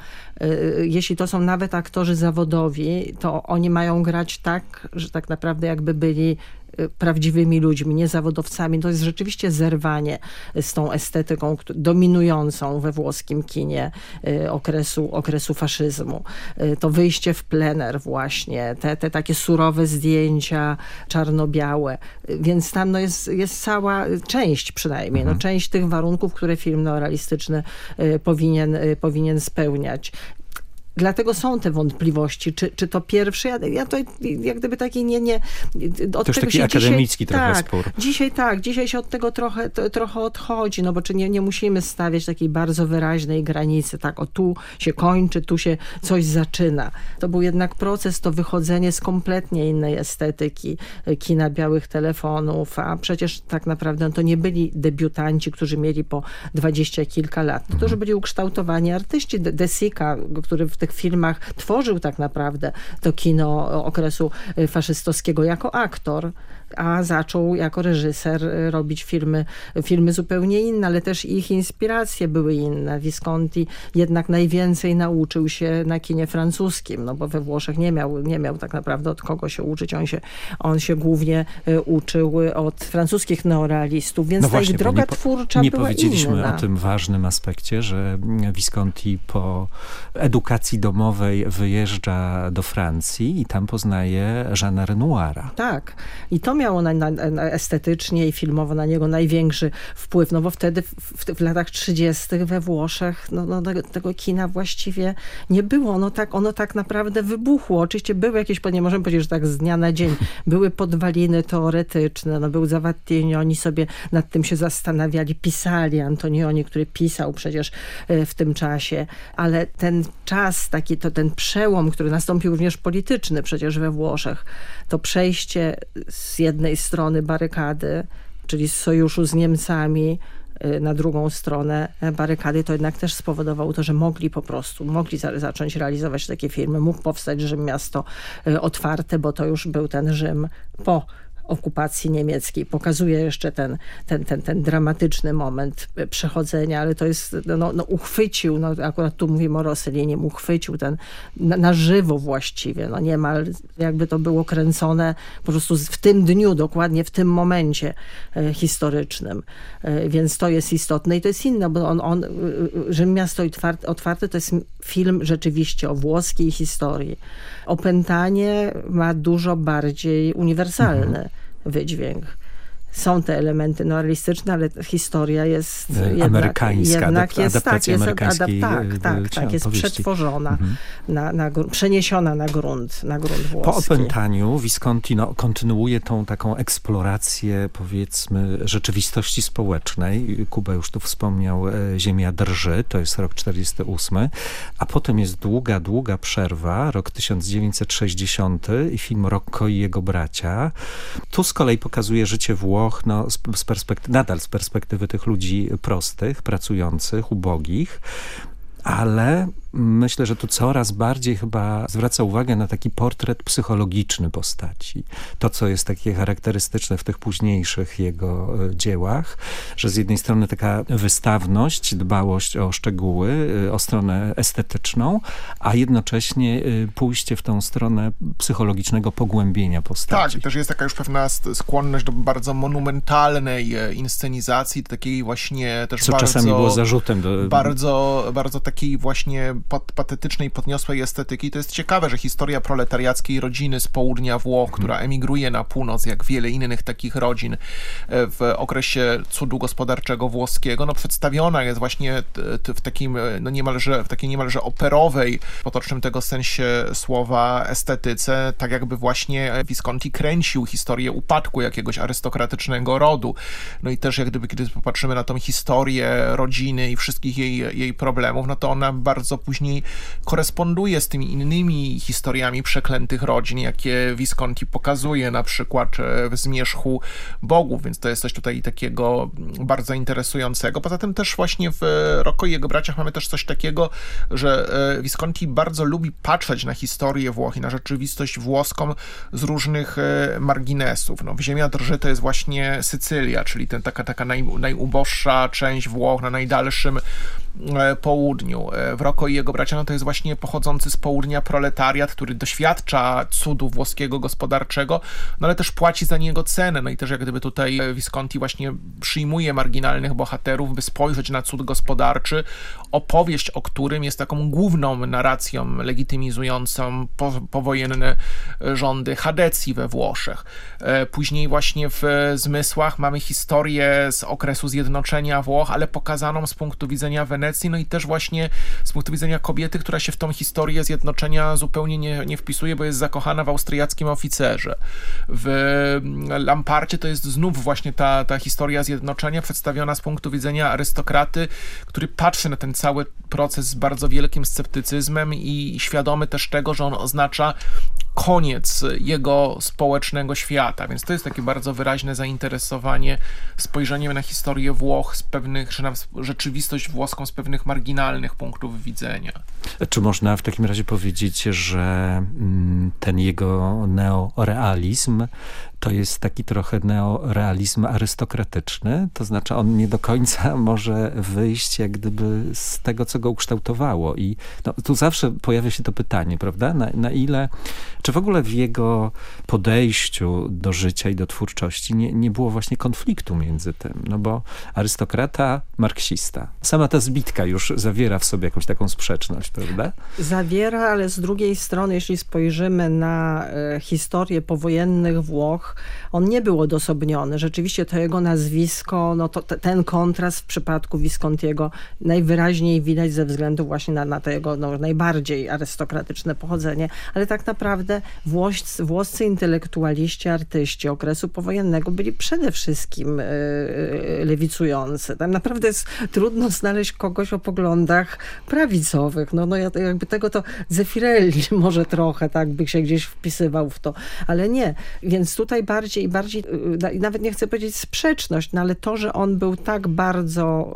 E, jeśli to są nawet aktorzy zawodowi, to oni mają grać tak, że tak naprawdę jakby byli prawdziwymi ludźmi, nie zawodowcami. To jest rzeczywiście zerwanie z tą estetyką dominującą we włoskim kinie y, okresu, okresu faszyzmu. Y, to wyjście w plener właśnie, te, te takie surowe zdjęcia czarno-białe. Y, więc tam no jest, jest cała część przynajmniej, no, mhm. no, część tych warunków, które film neorealistyczny powinien, powinien spełniać. Dlatego są te wątpliwości, czy, czy to pierwsze, ja, ja to jak gdyby taki nie, nie od to już taki akademicki dzisiaj, trochę tak, spór. Dzisiaj tak, dzisiaj się od tego trochę, to, trochę odchodzi, no bo czy nie, nie musimy stawiać takiej bardzo wyraźnej granicy, tak, o tu się kończy, tu się coś zaczyna. To był jednak proces, to wychodzenie z kompletnie innej estetyki e, kina białych telefonów, a przecież tak naprawdę to nie byli debiutanci, którzy mieli po dwadzieścia kilka lat. To, mhm. że byli ukształtowani artyści. Desika, który w tych tych filmach tworzył tak naprawdę to kino okresu faszystowskiego jako aktor a zaczął jako reżyser y, robić filmy, filmy zupełnie inne, ale też ich inspiracje były inne. Visconti jednak najwięcej nauczył się na kinie francuskim, no bo we Włoszech nie miał, nie miał tak naprawdę od kogo się uczyć. On się, on się głównie y, uczył od francuskich neorealistów, więc no właśnie, ta ich droga nie, twórcza nie była powiedzieliśmy inna. o tym ważnym aspekcie, że Visconti po edukacji domowej wyjeżdża do Francji i tam poznaje Jeana Renoira. Tak. I to miało na, na, na estetycznie i filmowo na niego największy wpływ, no bo wtedy w, w, w latach 30. we Włoszech no, no, tego, kina właściwie nie było. Ono tak, ono tak naprawdę wybuchło. Oczywiście były jakieś, nie możemy powiedzieć, że tak z dnia na dzień, *laughs* były podwaliny teoretyczne, no był Zawattieni, oni sobie nad tym się zastanawiali, pisali, Antonioni, który pisał przecież e, w tym czasie, ale ten czas, taki to ten przełom, który nastąpił również polityczny przecież we Włoszech, to przejście z jednej strony barykady, czyli z sojuszu z Niemcami, y, na drugą stronę barykady, to jednak też spowodowało to, że mogli po prostu, mogli za zacząć realizować takie filmy. Mógł powstać Rzym miasto y, otwarte, bo to już był ten Rzym po okupacji niemieckiej. Pokazuje jeszcze ten, ten, ten, ten dramatyczny moment przechodzenia, ale to jest, no, no uchwycił, no akurat tu mówimy o Rosselinie, uchwycił ten na, na, żywo właściwie, no niemal jakby to było kręcone po prostu w tym dniu, dokładnie w tym momencie e, historycznym. E, więc to jest istotne i to jest inne, bo on, on Rzym Miasto otwarte to jest film rzeczywiście o włoskiej historii. Opętanie ma dużo bardziej uniwersalny mhm. wydźwięk są te elementy neorealistyczne, ale historia jest e, jednak, amerykańska, jednak jest, tak, jest tak, e, tak, tak, jest powieści. przetworzona, mhm. na, na, przeniesiona na grunt, na grunt włoski. Po opętaniu Visconti no, kontynuuje tą taką eksplorację, powiedzmy, rzeczywistości społecznej. Kuba już tu wspomniał e, Ziemia drży, to jest rok 48, a potem jest długa, długa przerwa, rok 1960 i film Rocco i jego bracia. Tu z kolei pokazuje życie Włoch Włoch, no, z, z perspektywy, nadal z perspektywy tych ludzi prostych, pracujących, ubogich, ale myślę, że tu coraz bardziej chyba zwraca uwagę na taki portret psychologiczny postaci. To, co jest takie charakterystyczne w tych późniejszych jego e, dziełach, że z jednej strony taka wystawność, dbałość o szczegóły, e, o stronę estetyczną, a jednocześnie e, pójście w tą stronę psychologicznego pogłębienia postaci. Tak, też jest taka już pewna skłonność do bardzo monumentalnej inscenizacji, takiej właśnie też Co bardzo... czasami było zarzutem. Do... Bardzo, bardzo takiej właśnie patetycznej, podniosłej estetyki. To jest ciekawe, że historia proletariackiej rodziny z południa Włoch, która mhm. emigruje na północ, jak wiele innych takich rodzin e, w okresie cudu gospodarczego włoskiego, no przedstawiona jest właśnie w takim, e, no niemalże, w takiej niemalże operowej, w potocznym tego sensie słowa, estetyce, tak jakby właśnie Visconti kręcił historię upadku jakiegoś arystokratycznego rodu. No i też jak gdyby, kiedy popatrzymy na tą historię rodziny i wszystkich jej, jej problemów, no to ona bardzo później koresponduje z tymi innymi historiami przeklętych rodzin, jakie Visconti pokazuje na przykład e, w Zmierzchu Bogów, więc to jest coś tutaj takiego bardzo interesującego. Poza tym też właśnie w Rocco i jego braciach mamy też coś takiego, że e, Visconti bardzo lubi patrzeć na historię Włoch i na rzeczywistość włoską z różnych e, marginesów. No, Ziemia drży to jest właśnie Sycylia, czyli ten, taka, taka naj, najuboższa część Włoch na najdalszym E, południu. E, Wroko i jego bracia no to jest właśnie pochodzący z południa proletariat, który doświadcza cudu włoskiego gospodarczego, no ale też płaci za niego cenę. No i też jak gdyby tutaj Visconti właśnie przyjmuje marginalnych bohaterów, by spojrzeć na cud gospodarczy, opowieść o którym jest taką główną narracją legitymizującą po, powojenne rządy Hadecji we Włoszech. E, później właśnie w Zmysłach mamy historię z okresu zjednoczenia Włoch, ale pokazaną z punktu widzenia Wenecji Wenecji, no i też właśnie z punktu widzenia kobiety, która się w tą historię zjednoczenia zupełnie nie, nie wpisuje, bo jest zakochana w austriackim oficerze. W Lamparcie to jest znów właśnie ta, ta historia zjednoczenia przedstawiona z punktu widzenia arystokraty, który patrzy na ten cały proces z bardzo wielkim sceptycyzmem i świadomy też tego, że on oznacza koniec jego społecznego świata, więc to jest takie bardzo wyraźne zainteresowanie spojrzeniem na historię Włoch z pewnych, czy na rzeczywistość włoską z pewnych marginalnych punktów widzenia. Czy można w takim razie powiedzieć, że mm, ten jego neorealizm to jest taki trochę neorealizm arystokratyczny, to znaczy on nie do końca *laughs* może wyjść jak gdyby z tego, co go ukształtowało i no, tu zawsze pojawia się to pytanie, prawda, na, na ile, czy w ogóle w jego podejściu do życia i do twórczości nie, nie było właśnie konfliktu między tym, no bo arystokrata, marksista. Sama ta zbitka już zawiera w sobie jakąś taką sprzeczność, prawda? Zawiera, ale z drugiej strony, jeśli spojrzymy na e, historię powojennych Włoch, on nie był odosobniony. Rzeczywiście to jego nazwisko, no to ten kontrast w przypadku Viscontiego najwyraźniej widać ze względu właśnie na, na to jego no, najbardziej arystokratyczne pochodzenie, ale tak naprawdę włoscy, włoscy intelektualiści, artyści okresu powojennego byli przede wszystkim yy, lewicujący. Tam naprawdę jest trudno znaleźć kogoś o poglądach prawicowych. No, no jakby tego to Zeffirelli *laughs* może trochę tak by się gdzieś wpisywał w to, ale nie. Więc tutaj tutaj bardziej i bardziej, y, y, nawet nie chcę powiedzieć sprzeczność, no ale to, że on był tak bardzo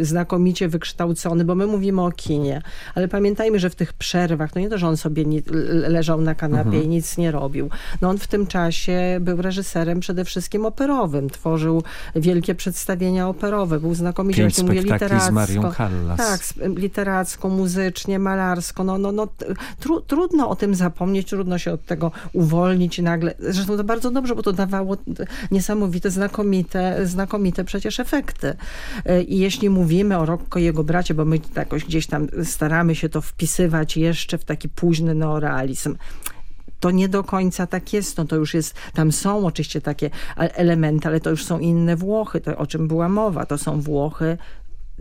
y, znakomicie wykształcony, bo my mówimy o kinie, ale pamiętajmy, że w tych przerwach, no nie to, że on sobie nie, leżał na kanapie mhm. i nic nie robił. No on w tym czasie był reżyserem przede wszystkim operowym, tworzył wielkie przedstawienia operowe, był znakomicie, Pięć mówię, literacko. z Marią Callas. Tak, literacko, muzycznie, malarsko, no, no, no tru, trudno o tym zapomnieć, trudno się od tego uwolnić i nagle, zresztą to bardzo dobrze, bo to dawało niesamowite, znakomite, znakomite przecież efekty. E, I jeśli mówimy o Rocco i jego bracie, bo my jakoś gdzieś tam staramy się to wpisywać jeszcze w taki późny neorealizm, to nie do końca tak jest. No to już jest, tam są oczywiście takie elementy, ale to już są inne Włochy, to, o czym była mowa. To są Włochy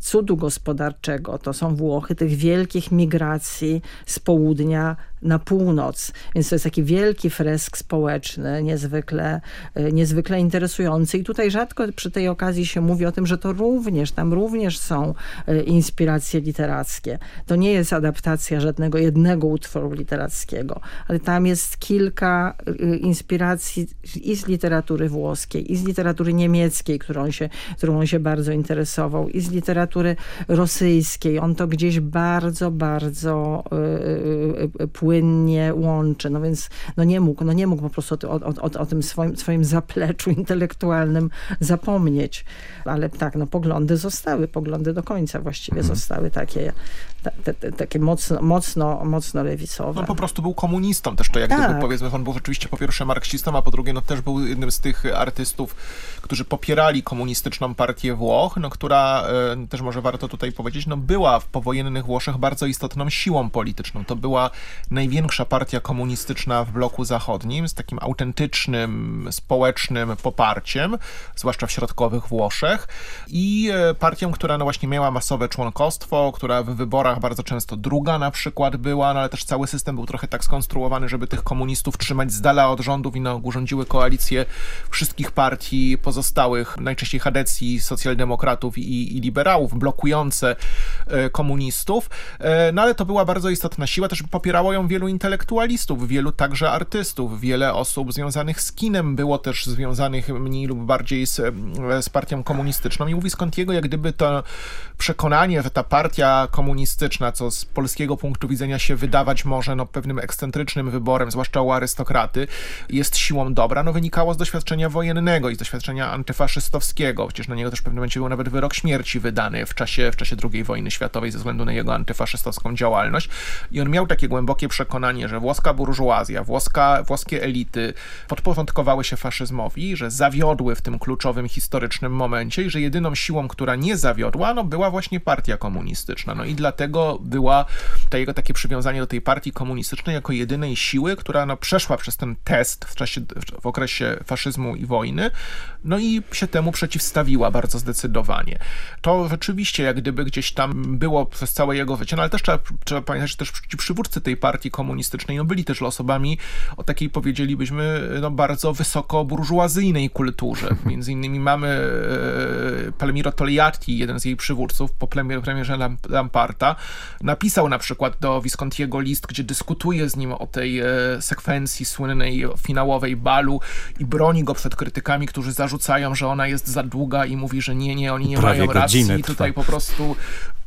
cudu gospodarczego. To są Włochy tych wielkich migracji z południa na północ. Więc to jest taki wielki fresk społeczny, niezwykle, e, niezwykle interesujący. I tutaj rzadko przy tej okazji się mówi o tym, że to również, tam również są e, inspiracje literackie. To nie jest adaptacja żadnego jednego utworu literackiego, ale tam jest kilka e, inspiracji i z literatury włoskiej, i z literatury niemieckiej, którą się, którą on się bardzo interesował, i z literatury rosyjskiej. On to gdzieś bardzo, bardzo płynnie łączy. No więc no nie mógł, no nie mógł po prostu o, o, o, o tym swoim, swoim zapleczu intelektualnym zapomnieć. Ale tak, no poglądy zostały, poglądy do końca właściwie mhm. zostały takie, te, te, takie mocno, mocno, mocno lewicowe. No po prostu był komunistą też, to jak tak. gdyby powiedzmy, on był rzeczywiście po pierwsze marksistą, a po drugie no też był jednym z tych artystów, którzy popierali komunistyczną partię Włoch, no która e, też może warto tutaj powiedzieć, no była w powojennych Włoszech bardzo istotną siłą polityczną. To była największa partia komunistyczna w bloku zachodnim z takim autentycznym, społecznym poparciem, zwłaszcza w środkowych Włoszech i e, partią, która no właśnie miała masowe członkostwo, która w wyborach bardzo często druga na przykład była, no ale też cały system był trochę tak skonstruowany, żeby tych komunistów trzymać z dala od rządów i na ogół rządziły koalicje wszystkich partii pozostałych, najczęściej Hadecji, socjaldemokratów i, i liberałów, blokujące e, komunistów. E, no ale to była bardzo istotna siła, też popierało ją wielu intelektualistów, wielu także artystów, wiele osób związanych z kinem było też związanych mniej lub bardziej z, z partią komunistyczną. I mówi Scontiego, jak gdyby to przekonanie, że ta partia komunistyczna, co z polskiego punktu widzenia się wydawać może no, pewnym ekscentrycznym wyborem, zwłaszcza u arystokraty, jest siłą dobra, no wynikało z doświadczenia wojennego i z doświadczenia antyfaszystowskiego. Przecież na niego też w pewnym momencie był nawet wyrok śmierci wydany w czasie, w czasie II wojny światowej ze względu na jego antyfaszystowską działalność. I on miał takie głębokie przekonanie, że włoska burżuazja, włoska, włoskie elity podporządkowały się faszyzmowi, że zawiodły w tym kluczowym historycznym momencie i że jedyną siłą, która nie zawiodła, no była właśnie partia komunistyczna. No i dlatego była to jego takie przywiązanie do tej partii komunistycznej jako jedynej siły, która no przeszła przez ten test w czasie, w okresie faszyzmu i wojny, no i się temu przeciwstawiła bardzo zdecydowanie. To rzeczywiście jak gdyby gdzieś tam było przez całe jego życie, no ale też trzeba, trzeba pamiętać, że też ci przywódcy tej partii komunistycznej, no byli też osobami o takiej powiedzielibyśmy no bardzo wysoko burżuazyjnej kulturze. *laughs* Między innymi mamy e, Palmiro Togliatti, jeden z jej przywódców, po premierze Lamparta, napisał na przykład do Viscontiego list, gdzie dyskutuje z nim o tej e, sekwencji słynnej finałowej balu i broni go przed krytykami, którzy zarzucają, że ona jest za długa i mówi, że nie, nie, oni nie Prawie mają racji. I tutaj po prostu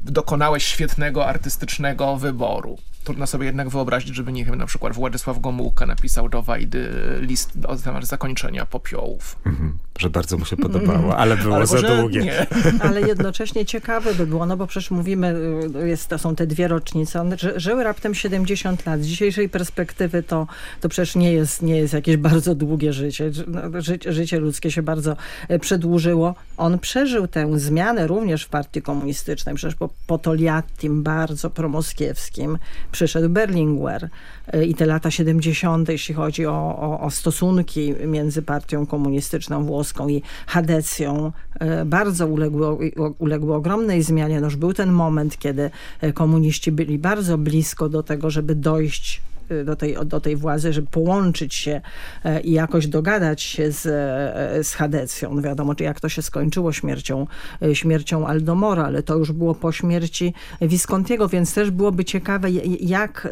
dokonałeś świetnego artystycznego wyboru. Trudno sobie jednak wyobrazić, żeby, nie wiem, na przykład Władysław Gomułka napisał do Wajdy list na temat zakończenia popiołów. Mhm, że bardzo mu się podobało, ale było ale za długie. Nie. *laughs* Ale jednocześnie ciekawe by było, no bo przecież mówimy, y, jest, to są te dwie rocznice, one żyły raptem 70 lat. Z dzisiejszej perspektywy to, to przecież nie jest, nie jest jakieś bardzo długie życie. No, ży, życie ludzkie się bardzo e, przedłużyło. On przeżył tę zmianę również w partii komunistycznej, przecież po, po Toliattim bardzo promoskiewskim przyszedł Berlinguer e, i te lata 70., jeśli chodzi o, o, o stosunki między partią komunistyczną włoską i Hadecją, e, bardzo uległy, uległy ogromnej zmianie. No już był ten moment, kiedy e, komuniści byli bardzo blisko do tego, żeby dojść Y, do tej, do tej władzy, żeby połączyć się e, i jakoś dogadać się z, e, z Hadecją. No wiadomo, czy jak to się skończyło śmiercią, e, śmiercią Aldomora, ale to już było po śmierci Viscontiego, więc też byłoby ciekawe, jak,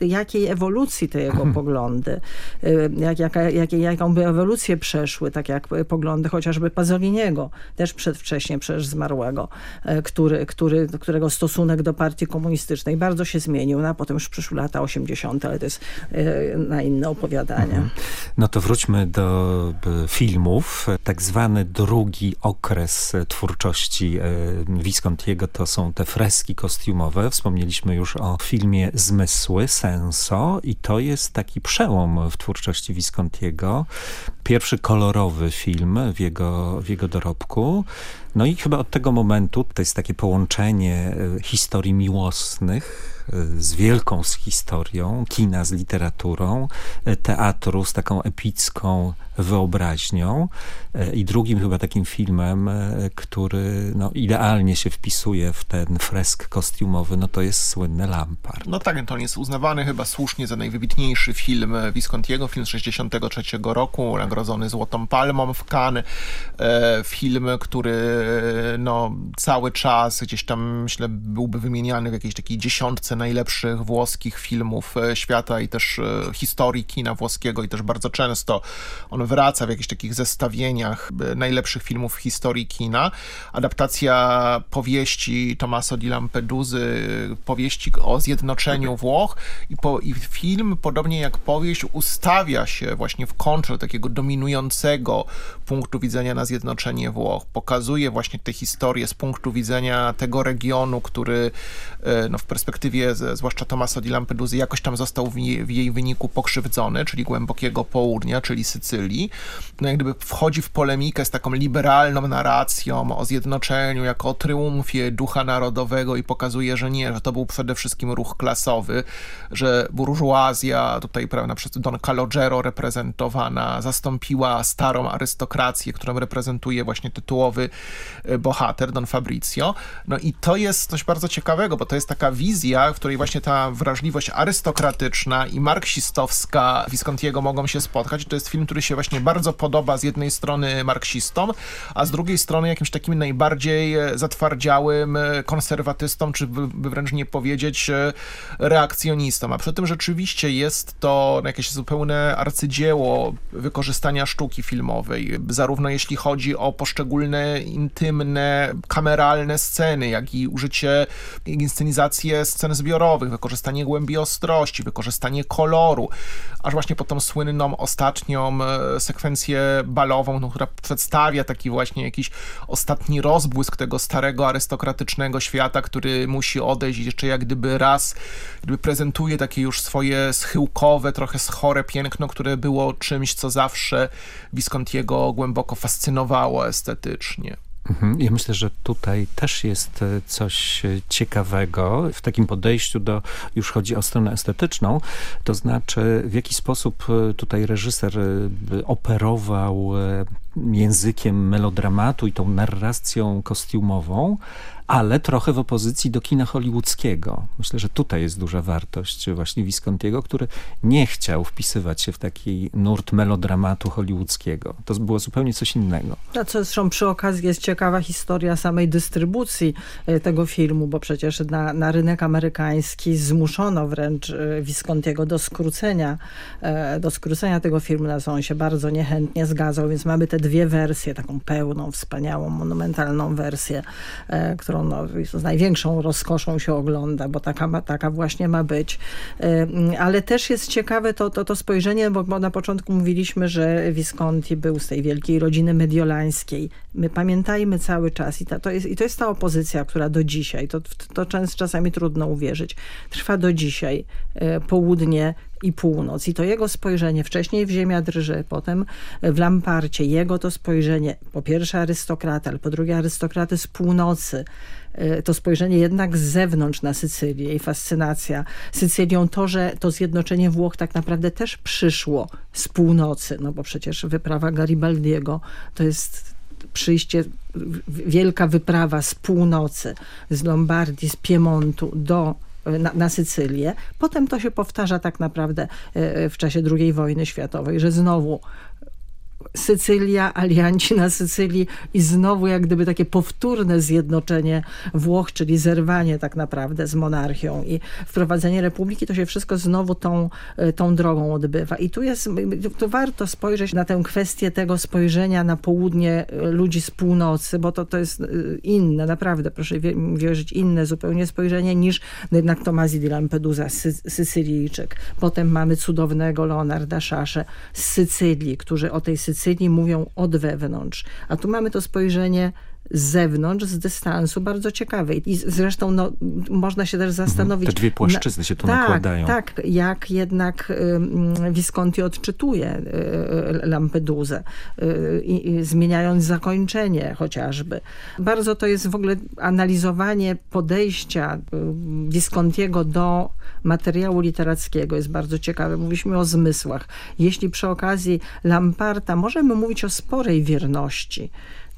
jakiej ewolucji te jego mhm. poglądy, jak, jaka, jak, jaką by ewolucję przeszły, tak jak poglądy chociażby Pazoliniego, też przedwcześnie przecież zmarłego, który, który, którego stosunek do partii komunistycznej bardzo się zmienił, no, a potem już przyszły lata 80 ale to jest e, na inne opowiadania. Mhm. No to wróćmy do filmów. Tak zwany drugi okres twórczości e, Viscontiego to są te freski kostiumowe. Wspomnieliśmy już o filmie Zmysły, Senso i to jest taki przełom w twórczości Viscontiego. Pierwszy kolorowy film w jego, w jego dorobku. No i chyba od tego momentu to jest takie połączenie e, historii miłosnych z wielką z historią, kina z literaturą, teatru z taką epicką wyobraźnią. E, I drugim chyba takim filmem, e, który no, idealnie się wpisuje w ten fresk kostiumowy, no to jest słynny Lampard. No tak, to on jest uznawany chyba słusznie za najwybitniejszy film Viscontiego, film z 63 roku, nagrodzony Złotą Palmą w Cannes. E, film, który no, cały czas gdzieś tam, myślę, byłby wymieniany w jakiejś takiej dziesiątce najlepszych włoskich filmów świata i też historii kina włoskiego i też bardzo często on wraca w jakichś takich zestawieniach najlepszych filmów w historii kina. Adaptacja powieści Tommaso di Lampeduzy, powieści o zjednoczeniu Włoch i, po, i film, podobnie jak powieść, ustawia się właśnie w kontrze takiego dominującego punktu widzenia na zjednoczenie Włoch. Pokazuje właśnie tę historię z punktu widzenia tego regionu, który no, w perspektywie zwłaszcza Tommaso di Lampeduzy jakoś tam został w, w jej wyniku pokrzywdzony, czyli głębokiego południa, czyli Sycylii. No jak gdyby wchodzi w polemikę z taką liberalną narracją o zjednoczeniu, jako o triumfie ducha narodowego i pokazuje, że nie, że to był przede wszystkim ruch klasowy, że burżuazja, tutaj prawda, przez Don Calogero reprezentowana, zastąpiła starą arystokrację, którą reprezentuje właśnie tytułowy e, bohater, Don Fabrizio. No i to jest coś bardzo ciekawego, bo to jest taka wizja, w której właśnie ta wrażliwość arystokratyczna i marksistowska Viscontiego mogą się spotkać. To jest film, który się właśnie bardzo podoba z jednej strony marksistom, a z drugiej strony jakimś takim najbardziej zatwardziałym konserwatystom, czy by wręcz nie powiedzieć reakcjonistom. A przy tym rzeczywiście jest to jakieś zupełne arcydzieło wykorzystania sztuki filmowej, zarówno jeśli chodzi o poszczególne intymne, kameralne sceny, jak i użycie, inscenizację scen zbiorowych, wykorzystanie głębi ostrości, wykorzystanie koloru, aż właśnie po tą słynną ostatnią e, sekwencję balową, no, która przedstawia taki właśnie jakiś ostatni rozbłysk tego starego arystokratycznego świata, który musi odejść jeszcze jak gdyby raz gdyby prezentuje takie już swoje schyłkowe, trochę schore piękno, które było czymś, co zawsze Viscontiego głęboko fascynowało estetycznie. Mhm. Ja myślę, że tutaj też jest e, coś e, ciekawego w takim podejściu do, już chodzi o stronę estetyczną, to znaczy w jaki sposób e, tutaj reżyser operował językiem melodramatu i tą narracją kostiumową, ale trochę w opozycji do kina hollywoodzkiego. Myślę, że tutaj jest duża wartość właśnie Viscontiego, który nie chciał wpisywać się w taki nurt melodramatu hollywoodzkiego. To było zupełnie coś innego. A co zresztą przy okazji jest ciekawa historia samej dystrybucji e, tego filmu, bo przecież na, na rynek amerykański zmuszono wręcz e, Viscontiego do skrócenia, e, do skrócenia tego filmu, na co on się bardzo niechętnie zgadzał, więc mamy te dwie wersje, taką pełną, wspaniałą, monumentalną wersję, którą no, z największą rozkoszą się ogląda, bo taka, ma, taka właśnie ma być. Ale też jest ciekawe to, to, to spojrzenie, bo, bo na początku mówiliśmy, że Visconti był z tej wielkiej rodziny mediolańskiej. My pamiętajmy cały czas i, ta, to, jest, i to jest ta opozycja, która do dzisiaj, to, to czas, czasami trudno uwierzyć, trwa do dzisiaj. E, południe i północ. I to jego spojrzenie, wcześniej w Ziemia drży, potem w Lamparcie, jego to spojrzenie, po pierwsze arystokraty, ale po drugie arystokraty z północy, e, to spojrzenie jednak z zewnątrz na Sycylię i fascynacja Sycylią, to, że to zjednoczenie Włoch tak naprawdę też przyszło z północy, no bo przecież wyprawa Garibaldiego to jest przyjście, wielka wyprawa z północy, z Lombardii, z Piemontu do na, na Sycylię. Potem to się powtarza tak naprawdę e, w czasie II wojny światowej, że znowu Sycylia, alianci na Sycylii i znowu jak gdyby takie powtórne zjednoczenie Włoch, czyli zerwanie tak naprawdę z monarchią i wprowadzenie republiki, to się wszystko znowu tą, e, tą drogą odbywa. I tu jest, tu warto spojrzeć na tę kwestię tego spojrzenia na południe e, ludzi z północy, bo to, to jest e, inne, naprawdę, proszę wierzyć, inne zupełnie spojrzenie niż jednak Tomasi di Lampedusa, Sy Sycylijczyk. Potem mamy cudownego Leonarda Szasze z Sycylii, którzy o tej Sycylii Sycylii mówią od wewnątrz. A tu mamy to spojrzenie z zewnątrz, z dystansu bardzo ciekawe. I zresztą no, można się też zastanowić... Te dwie płaszczyzny na, się tu tak, nakładają. Tak, jak jednak y, Visconti odczytuje y, Lampedusę, y, zmieniając zakończenie chociażby. Bardzo to jest w ogóle analizowanie podejścia Viscontiego do materiału literackiego jest bardzo ciekawe. Mówiliśmy o zmysłach. Jeśli przy okazji Lamparta możemy mówić o sporej wierności,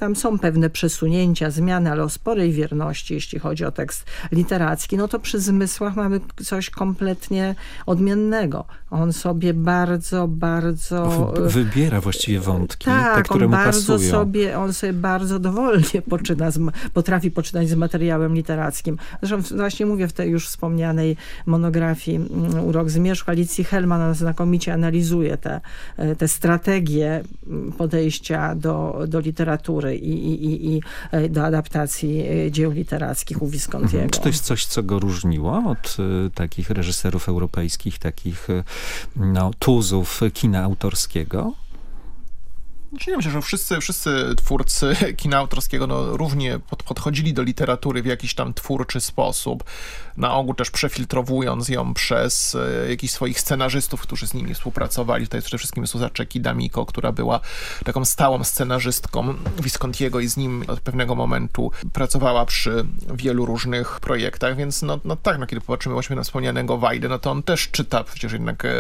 tam są pewne przesunięcia, zmiany, ale o sporej wierności, jeśli chodzi o tekst literacki, no to przy zmysłach mamy coś kompletnie odmiennego. On sobie bardzo, bardzo... Wybiera właściwie wątki, tak, te, które on mu bardzo pasują. Sobie, on sobie bardzo dowolnie *laughs* poczyna, z, potrafi poczynać z materiałem literackim. Zresztą właśnie mówię w tej już wspomnianej monografii mm, Urok Zmierzchu, Alicji Hellman znakomicie analizuje te, te strategie mm, podejścia do, do literatury i, i, i e, do adaptacji e, dzieł literackich u Viscontiego. Mhm. Czy to jest coś, co go różniło od y, takich reżyserów europejskich, takich no, tuzów kina autorskiego? Znaczy, nie myślę, że wszyscy, wszyscy twórcy kina autorskiego no, równie pod, podchodzili do literatury w jakiś tam twórczy sposób. Na ogół też przefiltrowując ją przez e, jakichś swoich scenarzystów, którzy z nimi współpracowali. Tutaj przede wszystkim Suza Czeki D'Amico, która była taką stałą scenarzystką Viscontiego i z nim od pewnego momentu pracowała przy wielu różnych projektach, więc no, no tak, no, kiedy popatrzymy właśnie na wspomnianego Wajdę, no to on też czyta przecież jednak e,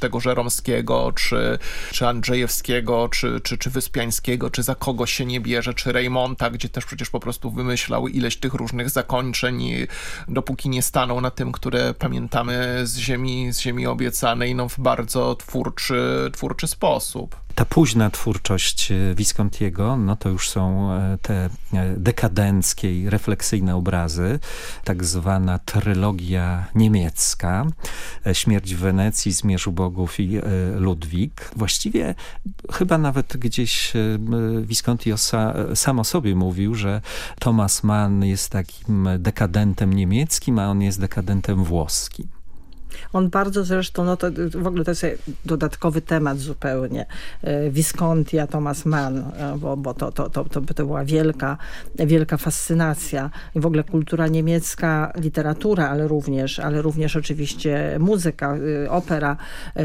tego Żeromskiego, czy, czy Andrzejewskiego, czy, czy, czy Wyspiańskiego, czy za kogo się nie bierze, czy Reymonta, gdzie też przecież po prostu wymyślał ileś tych różnych zakończeń, dopóki nie stanął na tym, które pamiętamy z ziemi, z ziemi obiecanej, no w bardzo twórczy, twórczy sposób. Ta późna twórczość e, Viscontiego, no to już są e, te e, dekadenckie i refleksyjne obrazy, tak zwana trylogia niemiecka, Śmierć w Wenecji, Zmierzu Bogów i Ludwik. Właściwie chyba nawet gdzieś Visconti sam o sobie mówił, że Thomas Mann jest takim dekadentem niemieckim, a on jest dekadentem włoskim. On bardzo zresztą, no to w ogóle to jest dodatkowy temat zupełnie. E, Visconti, a Thomas Mann, e, bo, bo to, to, to, to, to była wielka, wielka fascynacja. I w ogóle kultura niemiecka, literatura, ale również, ale również oczywiście muzyka, e, opera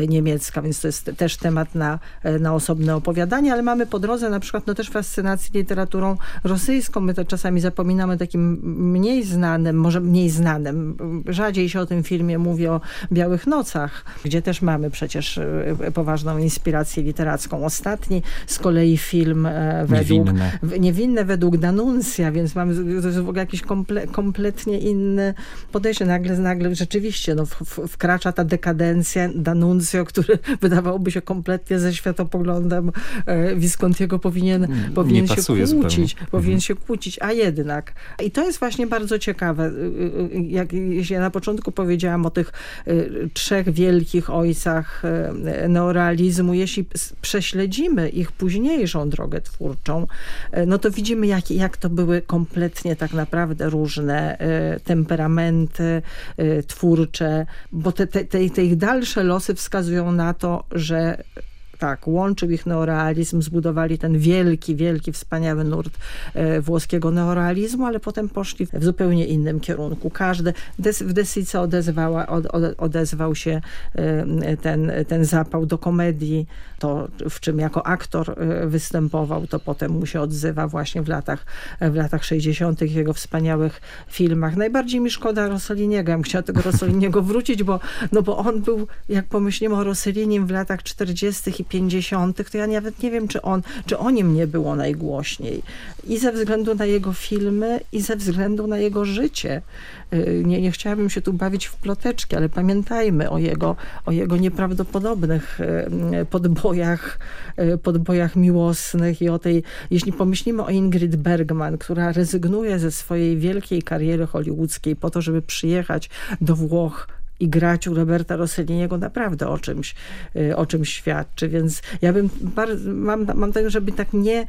niemiecka, więc to jest też temat na, na osobne opowiadanie, ale mamy po drodze na przykład no też fascynację literaturą rosyjską. My to czasami zapominamy takim mniej znanym, może mniej znanym, rzadziej się o tym filmie mówi o Białych Nocach, gdzie też mamy przecież e, poważną inspirację literacką. Ostatni z kolei film e, według... Niewinne. Niewinne według Danuncja, więc mamy w ogóle jakieś komple, kompletnie inne podejście. Nagle, nagle rzeczywiście no, w, w, wkracza ta dekadencja Danuncjo, który *laughs* wydawałoby się kompletnie ze światopoglądem e, Viscontiego powinien, powinien się kłócić. Zupełnie. Powinien mhm. się kłócić, a jednak. I to jest właśnie bardzo ciekawe. Jak, ja na początku powiedziałam o tych trzech wielkich ojcach y, neorealizmu, jeśli prześledzimy ich późniejszą drogę twórczą, y, no to widzimy, jak, jak to były kompletnie tak naprawdę różne temperamenty twórcze, bo te, te, te ich dalsze losy wskazują na to, że tak, łączył ich neorealizm, zbudowali ten wielki, wielki, wspaniały nurt e, włoskiego neorealizmu, ale potem poszli w zupełnie innym kierunku. Każdy, w Desice odezwała, od, od, odezwał się e, ten, ten zapał do komedii, to w czym jako aktor e, występował, to potem mu się odzywa właśnie w latach, w latach 60. w jego wspaniałych filmach. Najbardziej mi szkoda Rosselliniego. Ja bym chciała tego Rosselliniego wrócić, bo, no bo on był, jak pomyślimy o Rossellinim w latach 40. i 50., to ja nawet nie wiem, czy, on, czy o nim nie było najgłośniej. I ze względu na jego filmy, i ze względu na jego życie. Y, nie, nie chciałabym się tu bawić w ploteczki, ale pamiętajmy o jego, o jego nieprawdopodobnych y, podbojach, y, podbojach miłosnych i o tej, jeśli pomyślimy o Ingrid Bergman, która rezygnuje ze swojej wielkiej kariery hollywoodzkiej po to, żeby przyjechać do Włoch i grać u Roberta Rosselliniego naprawdę o czymś, y, o czymś świadczy, więc ja bym bardzo, mam, mam tak, żeby tak nie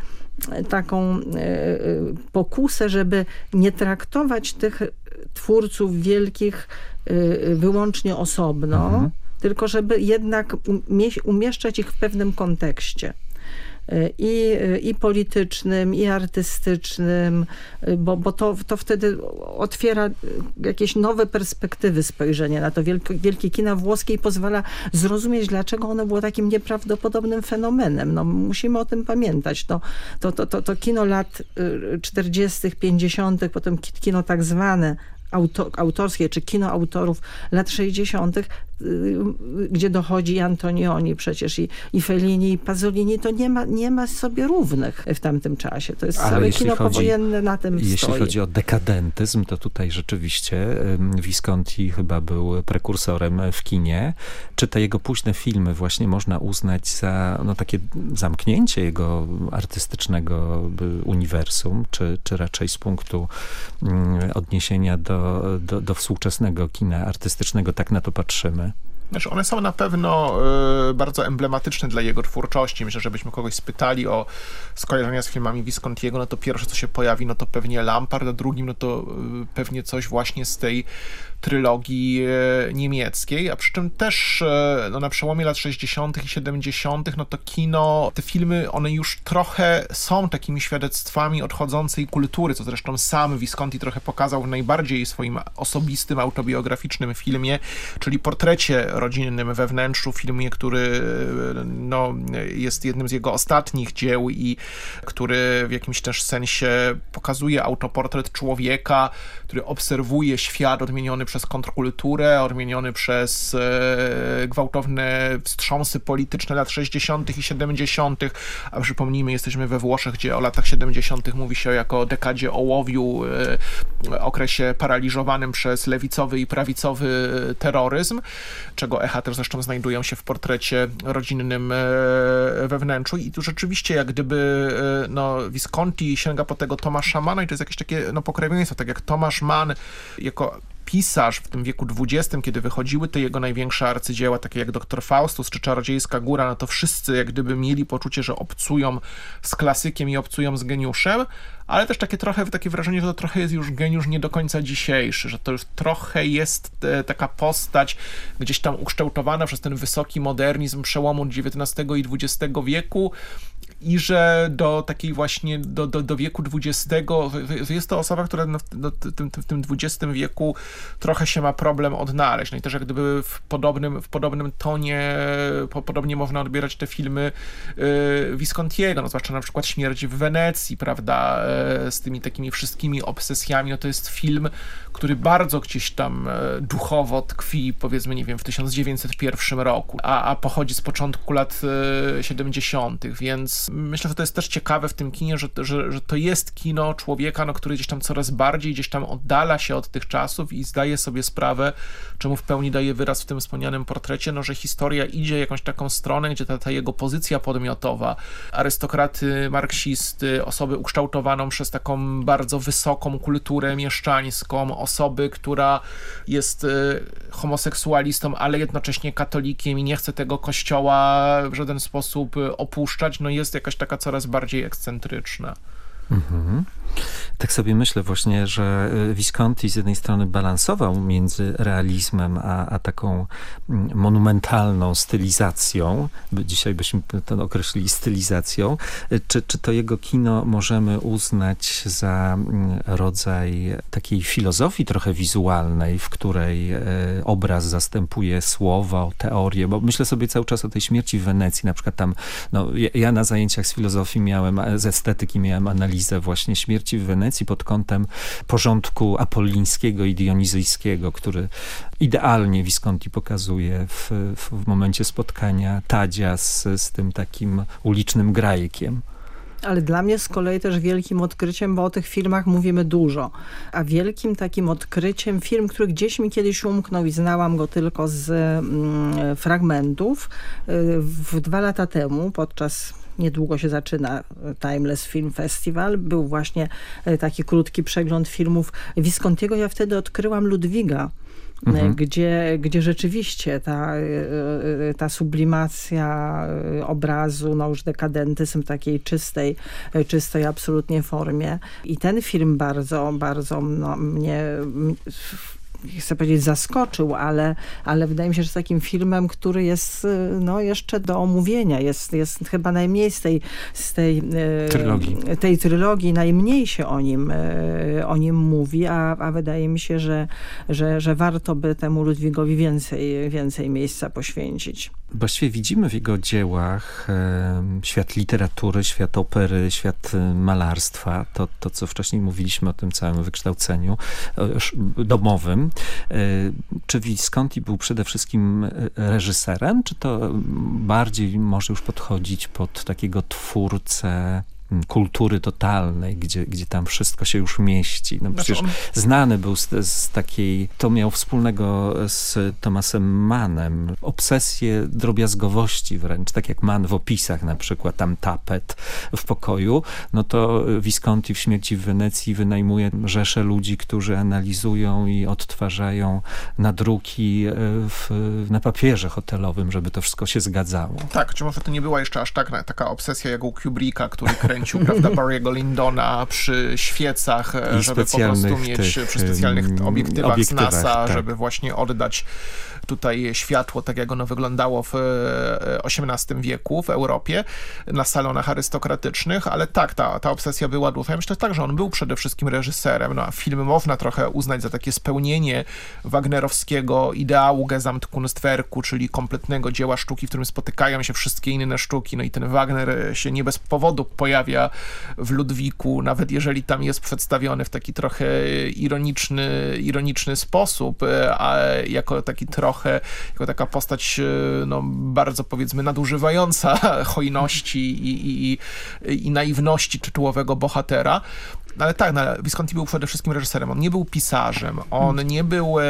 taką y, y, pokusę, żeby nie traktować tych twórców wielkich wyłącznie osobno, mhm. tylko żeby jednak umieszczać ich w pewnym kontekście i, i politycznym, i artystycznym, bo, bo to, to wtedy otwiera jakieś nowe perspektywy spojrzenia na to wielkie, wielkie kina włoskie i pozwala zrozumieć, dlaczego ono było takim nieprawdopodobnym fenomenem. No, musimy o tym pamiętać. No, to, to, to, to kino lat 40., 50., potem kino tak zwane auto, autorskie, czy kino autorów lat 60., y, gdzie dochodzi Antonioni przecież i, i Fellini i Pasolini, to nie ma, nie ma sobie równych w tamtym czasie. To jest Ale całe kino chodzi, na tym Jeśli stoi. chodzi o dekadentyzm, to tutaj rzeczywiście Visconti chyba był prekursorem w kinie. Czy te jego późne filmy właśnie można uznać za no, takie zamknięcie jego artystycznego uniwersum, czy, czy raczej z punktu odniesienia do do, do, współczesnego kina artystycznego, tak na to patrzymy? Znaczy one są na pewno y, bardzo emblematyczne dla jego twórczości. Myślę, że byśmy kogoś spytali o skojarzenia z filmami Viscontiego, no to pierwsze, co się pojawi, no to pewnie Lampard, a drugim, no to y, pewnie coś właśnie z tej trylogii e, niemieckiej, a przy czym też e, no, na przełomie lat 60. i 70. no to kino, te filmy, one już trochę są takimi świadectwami odchodzącej kultury, co zresztą sam Visconti trochę pokazał w najbardziej swoim osobistym, autobiograficznym filmie, czyli portrecie rodzinnym we wnętrzu, filmie, który e, no, jest jednym z jego ostatnich dzieł i który w jakimś też sensie pokazuje autoportret człowieka, który obserwuje świat odmieniony przez kontrkulturę, odmieniony przez e, gwałtowne wstrząsy polityczne lat 60. i 70., a przypomnijmy, jesteśmy we Włoszech, gdzie o latach 70. mówi się jako dekadzie ołowiu, e, okresie paraliżowanym przez lewicowy i prawicowy terroryzm, czego echa też zresztą znajdują się w portrecie rodzinnym e, we wnętrzu i tu rzeczywiście jak gdyby no, Visconti sięga po tego Tomasza Mana i to jest jakieś takie no, pokrewieństwo, tak jak Tomasz Mann jako pisarz w tym wieku XX, kiedy wychodziły te jego największe arcydzieła, takie jak Doktor Faustus czy Czarodziejska Góra, no to wszyscy jak gdyby mieli poczucie, że obcują z klasykiem i obcują z geniuszem, ale też takie trochę, takie wrażenie, że to trochę jest już geniusz nie do końca dzisiejszy, że to już trochę jest e, taka postać gdzieś tam ukształtowana przez ten wysoki modernizm przełomu XIX i XX wieku, i że do takiej właśnie, do, do, do wieku XX, jest to osoba, która w, tym, w tym XX wieku trochę się ma problem odnaleźć. No i też jak gdyby w podobnym, w podobnym tonie, po, podobnie można odbierać te filmy y, Viscontiego, no zwłaszcza na przykład Śmierć w Wenecji, prawda, y, z tymi takimi wszystkimi obsesjami, no to jest film, który bardzo gdzieś tam y, duchowo tkwi, powiedzmy, nie wiem, w 1901 roku, a, a pochodzi z początku lat 70., więc myślę, że to jest też ciekawe w tym kinie, że, że, że to jest kino człowieka, no, który gdzieś tam coraz bardziej gdzieś tam oddala się od tych czasów i zdaje sobie sprawę, czemu w pełni daje wyraz w tym wspomnianym portrecie, no, że historia idzie jakąś taką stronę, gdzie ta, ta jego pozycja podmiotowa, arystokraty, marksisty, osoby ukształtowaną przez taką bardzo wysoką kulturę mieszczańską, osoby, która jest y, homoseksualistą, ale jednocześnie katolikiem i nie chce tego kościoła w żaden sposób y, opuszczać, no jest jakaś taka coraz bardziej ekscentryczna. Mhm. Tak sobie myślę właśnie, że y, Visconti z jednej strony balansował między realizmem, a, a taką mm, monumentalną stylizacją. Dzisiaj byśmy to określili stylizacją. Y, czy, czy to jego kino możemy uznać za mm, rodzaj takiej filozofii trochę wizualnej, w której y, obraz zastępuje słowo, teorię? Bo myślę sobie cały czas o tej śmierci w Wenecji. Na przykład tam, no, ja na zajęciach z filozofii miałem, z estetyki miałem analizę właśnie śmierci w Wenecji Wenecji pod kątem porządku apolińskiego i dionizyjskiego, który idealnie Visconti pokazuje w, w momencie spotkania Tadzia z, z tym takim ulicznym grajkiem. Ale dla mnie z kolei też wielkim odkryciem, bo o tych filmach mówimy dużo, a wielkim takim odkryciem, film, który gdzieś mi kiedyś umknął i znałam go tylko z mm, fragmentów, y, w dwa lata temu podczas niedługo się zaczyna Timeless Film Festival. Był właśnie e, taki krótki przegląd filmów Viscontiego. Ja wtedy odkryłam Ludwiga. E, mhm. Gdzie, gdzie rzeczywiście ta, e, ta sublimacja obrazu, no już dekadentyzm takiej czystej, czystej absolutnie formie. I ten film bardzo, bardzo no, mnie chcę powiedzieć zaskoczył, ale, ale wydaje mi się, że jest takim filmem, który jest no, jeszcze do omówienia. Jest, jest chyba najmniej z tej, z tej e, trylogii. tej trylogii, najmniej się o nim, e, o nim mówi, a, a wydaje mi się, że, że, że warto by temu Ludwigowi więcej, więcej miejsca poświęcić. Właściwie widzimy w jego dziełach e, świat literatury, świat opery, świat e, malarstwa. To, to, co wcześniej mówiliśmy o tym całym wykształceniu domowym. E, czy Visconti był przede wszystkim e, reżyserem, czy to bardziej może już podchodzić pod takiego twórcę kultury totalnej, gdzie, gdzie tam wszystko się już mieści. No przecież znaczy on... znany był z, z, takiej, to miał wspólnego z Thomasem Mannem, obsesję drobiazgowości wręcz, tak jak Mann w opisach na przykład, tam tapet w pokoju, no to Visconti w Śmierci w Wenecji wynajmuje rzesze ludzi, którzy analizują i odtwarzają nadruki e, w, na papierze hotelowym, żeby to wszystko się zgadzało. Tak, czy może to nie była jeszcze aż tak, taka obsesja jak u Kubricka, który kręci *laughs* kręcił, prawda, Barry'ego Lindona przy świecach, I żeby po prostu mieć tych, przy specjalnych obiektywach, obiektywach z NASA, tak. żeby właśnie oddać tutaj światło, tak jak ono wyglądało w XVIII e, wieku w Europie, na salonach arystokratycznych, ale tak, ta, ta obsesja była duża. Ja myślę tak, że on był przede wszystkim reżyserem, no a film można trochę uznać za takie spełnienie wagnerowskiego ideału Gesamtkunstwerku, czyli kompletnego dzieła sztuki, w którym spotykają się wszystkie inne sztuki, no i ten Wagner się nie bez powodu pojawia w Ludwiku, nawet jeżeli tam jest przedstawiony w taki trochę ironiczny, ironiczny sposób, e, a jako taki trochę jako taka postać e, no, bardzo powiedzmy nadużywająca *laughs* hojności i, i, i, i naiwności tytułowego bohatera. Ale tak, no, Visconti był przede wszystkim reżyserem. On nie był pisarzem, on hmm. nie był e,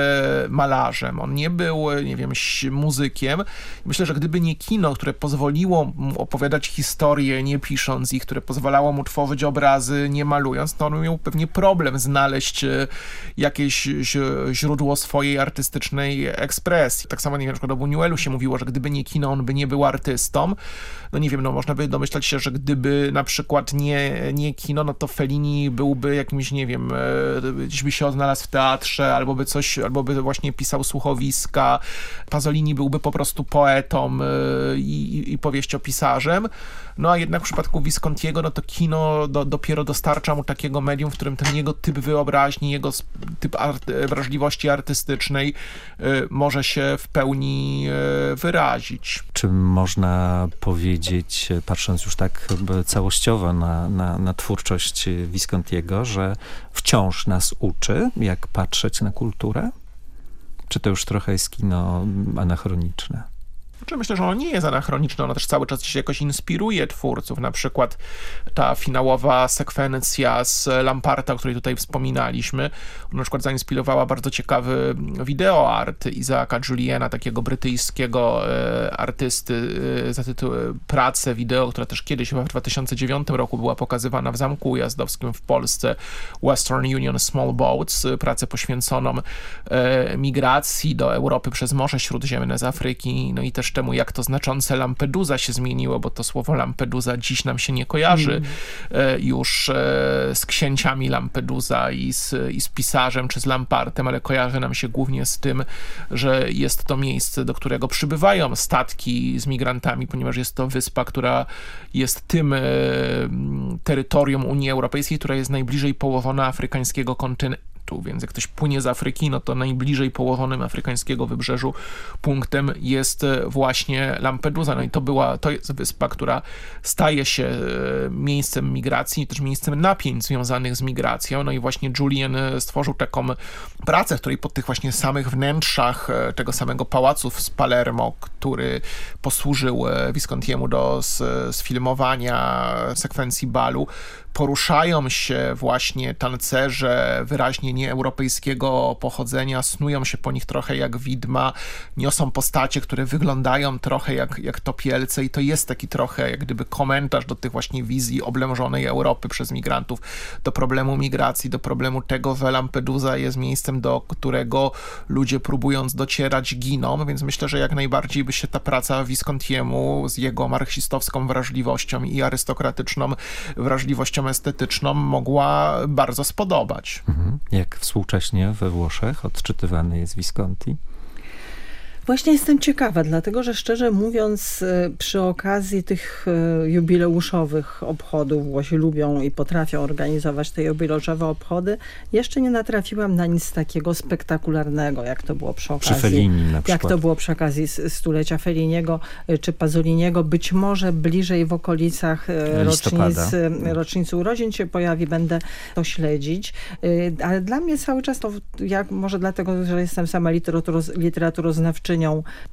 malarzem, on nie był, e, nie wiem, muzykiem. Myślę, że gdyby nie kino, które pozwoliło mu opowiadać historie, nie pisząc ich, które pozwalało mu tworzyć obrazy, nie malując, to on miał pewnie problem znaleźć e, jakieś źródło swojej artystycznej ekspresji. Tak samo, nie wiem, na przykład o Buñuelu się mówiło, że gdyby nie kino, on by nie był artystą. No nie wiem, no można by domyślać się, że gdyby na przykład nie, nie kino, no to Fellini byłby jakimś, nie wiem, e, gdzieś by się odnalazł w teatrze, albo by coś, albo by właśnie pisał słuchowiska. Pazolini byłby po prostu poetą e, i, i powieściopisarzem. No a jednak w przypadku Viscontiego, no to kino do, dopiero dostarcza mu takiego medium, w którym ten jego typ wyobraźni, jego typ art, wrażliwości artystycznej y, może się w pełni y, wyrazić. Czy można powiedzieć, patrząc już tak całościowo na, na, na twórczość Viscontiego, że wciąż nas uczy, jak patrzeć na kulturę? Czy to już trochę jest kino anachroniczne? Znaczy myślę, że ono nie jest anachroniczne, ono też cały czas się jakoś inspiruje twórców. Na przykład ta finałowa sekwencja z Lamparta, o której tutaj wspominaliśmy, ona na przykład zainspirowała bardzo ciekawy wideoart Izaaka Juliena, takiego brytyjskiego e, artysty e, za tytuł pracę wideo, która też kiedyś chyba w 2009 roku była pokazywana w Zamku Ujazdowskim w Polsce, Western Union Small Boats, pracę poświęconą e, migracji do Europy przez Morze Śródziemne z Afryki, no i też temu, jak to znaczące Lampedusa się zmieniło, bo to słowo Lampedusa dziś nam się nie kojarzy mm. już e, z księciami Lampedusa i z, i z pisarzem czy z Lampartem, ale kojarzy nam się głównie z tym, że jest to miejsce, do którego przybywają statki z migrantami, ponieważ jest to wyspa, która jest tym e, terytorium Unii Europejskiej, która jest najbliżej położona afrykańskiego kontynentu więc jak ktoś płynie z Afryki, no to najbliżej położonym afrykańskiego wybrzeżu punktem jest e, właśnie Lampedusa. No i to była, to jest wyspa, która staje się e, miejscem migracji, też miejscem napięć związanych z migracją. No i właśnie Julian e, stworzył taką pracę, w której po tych właśnie samych wnętrzach tego samego pałacu z Palermo, który posłużył Viscontiemu do sfilmowania sekwencji balu, poruszają się właśnie tancerze wyraźnie nieeuropejskiego pochodzenia, snują się po nich trochę jak widma, niosą postacie, które wyglądają trochę jak, jak topielce i to jest taki trochę jak gdyby komentarz do tych właśnie wizji oblężonej Europy przez migrantów, do problemu migracji, do problemu tego, że Lampedusa jest miejscem, do którego ludzie próbując docierać giną, więc myślę, że jak najbardziej by się ta praca Viscontiemu z jego marksistowską wrażliwością i arystokratyczną wrażliwością estetyczną mogła bardzo spodobać. Mhm. Jak jak współcześnie we Włoszech odczytywany jest Visconti? Właśnie jestem ciekawa, dlatego że szczerze mówiąc, e, przy okazji tych e, jubileuszowych obchodów, Włosi lubią i potrafią organizować te jubileuszowe obchody, jeszcze nie natrafiłam na nic takiego spektakularnego, jak to było przy okazji. Przy Fellini na przykład. Jak to było przy okazji stulecia Felliniego e, czy Pasoliniego. Być może bliżej w okolicach rocznic, rocznicy urodzin się pojawi, będę to śledzić. Ale dla mnie cały czas to, jak może dlatego, że jestem sama literaturoznawczynią,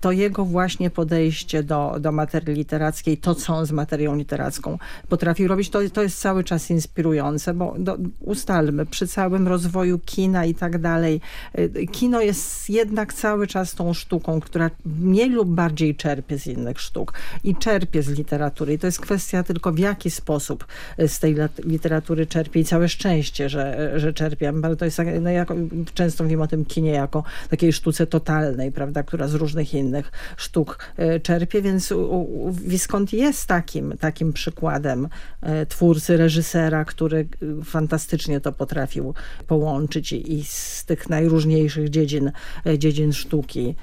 to jego właśnie podejście do, do materii literackiej, to co on z materią literacką potrafi robić, to, to jest cały czas inspirujące, bo do, ustalmy, przy całym rozwoju kina i tak dalej, y, kino jest jednak cały czas tą sztuką, która mniej lub bardziej czerpie z innych sztuk i czerpie z literatury i to jest kwestia tylko w jaki sposób y, z tej literatury czerpie i całe szczęście, że, że czerpie. To jest, no, jako, często mówimy o tym kinie jako takiej sztuce totalnej, prawda, która z różnych innych sztuk e, czerpie, więc Visconti jest takim, takim przykładem e, twórcy, reżysera, który e, fantastycznie to potrafił połączyć i z tych najróżniejszych dziedzin, dziedzin sztuki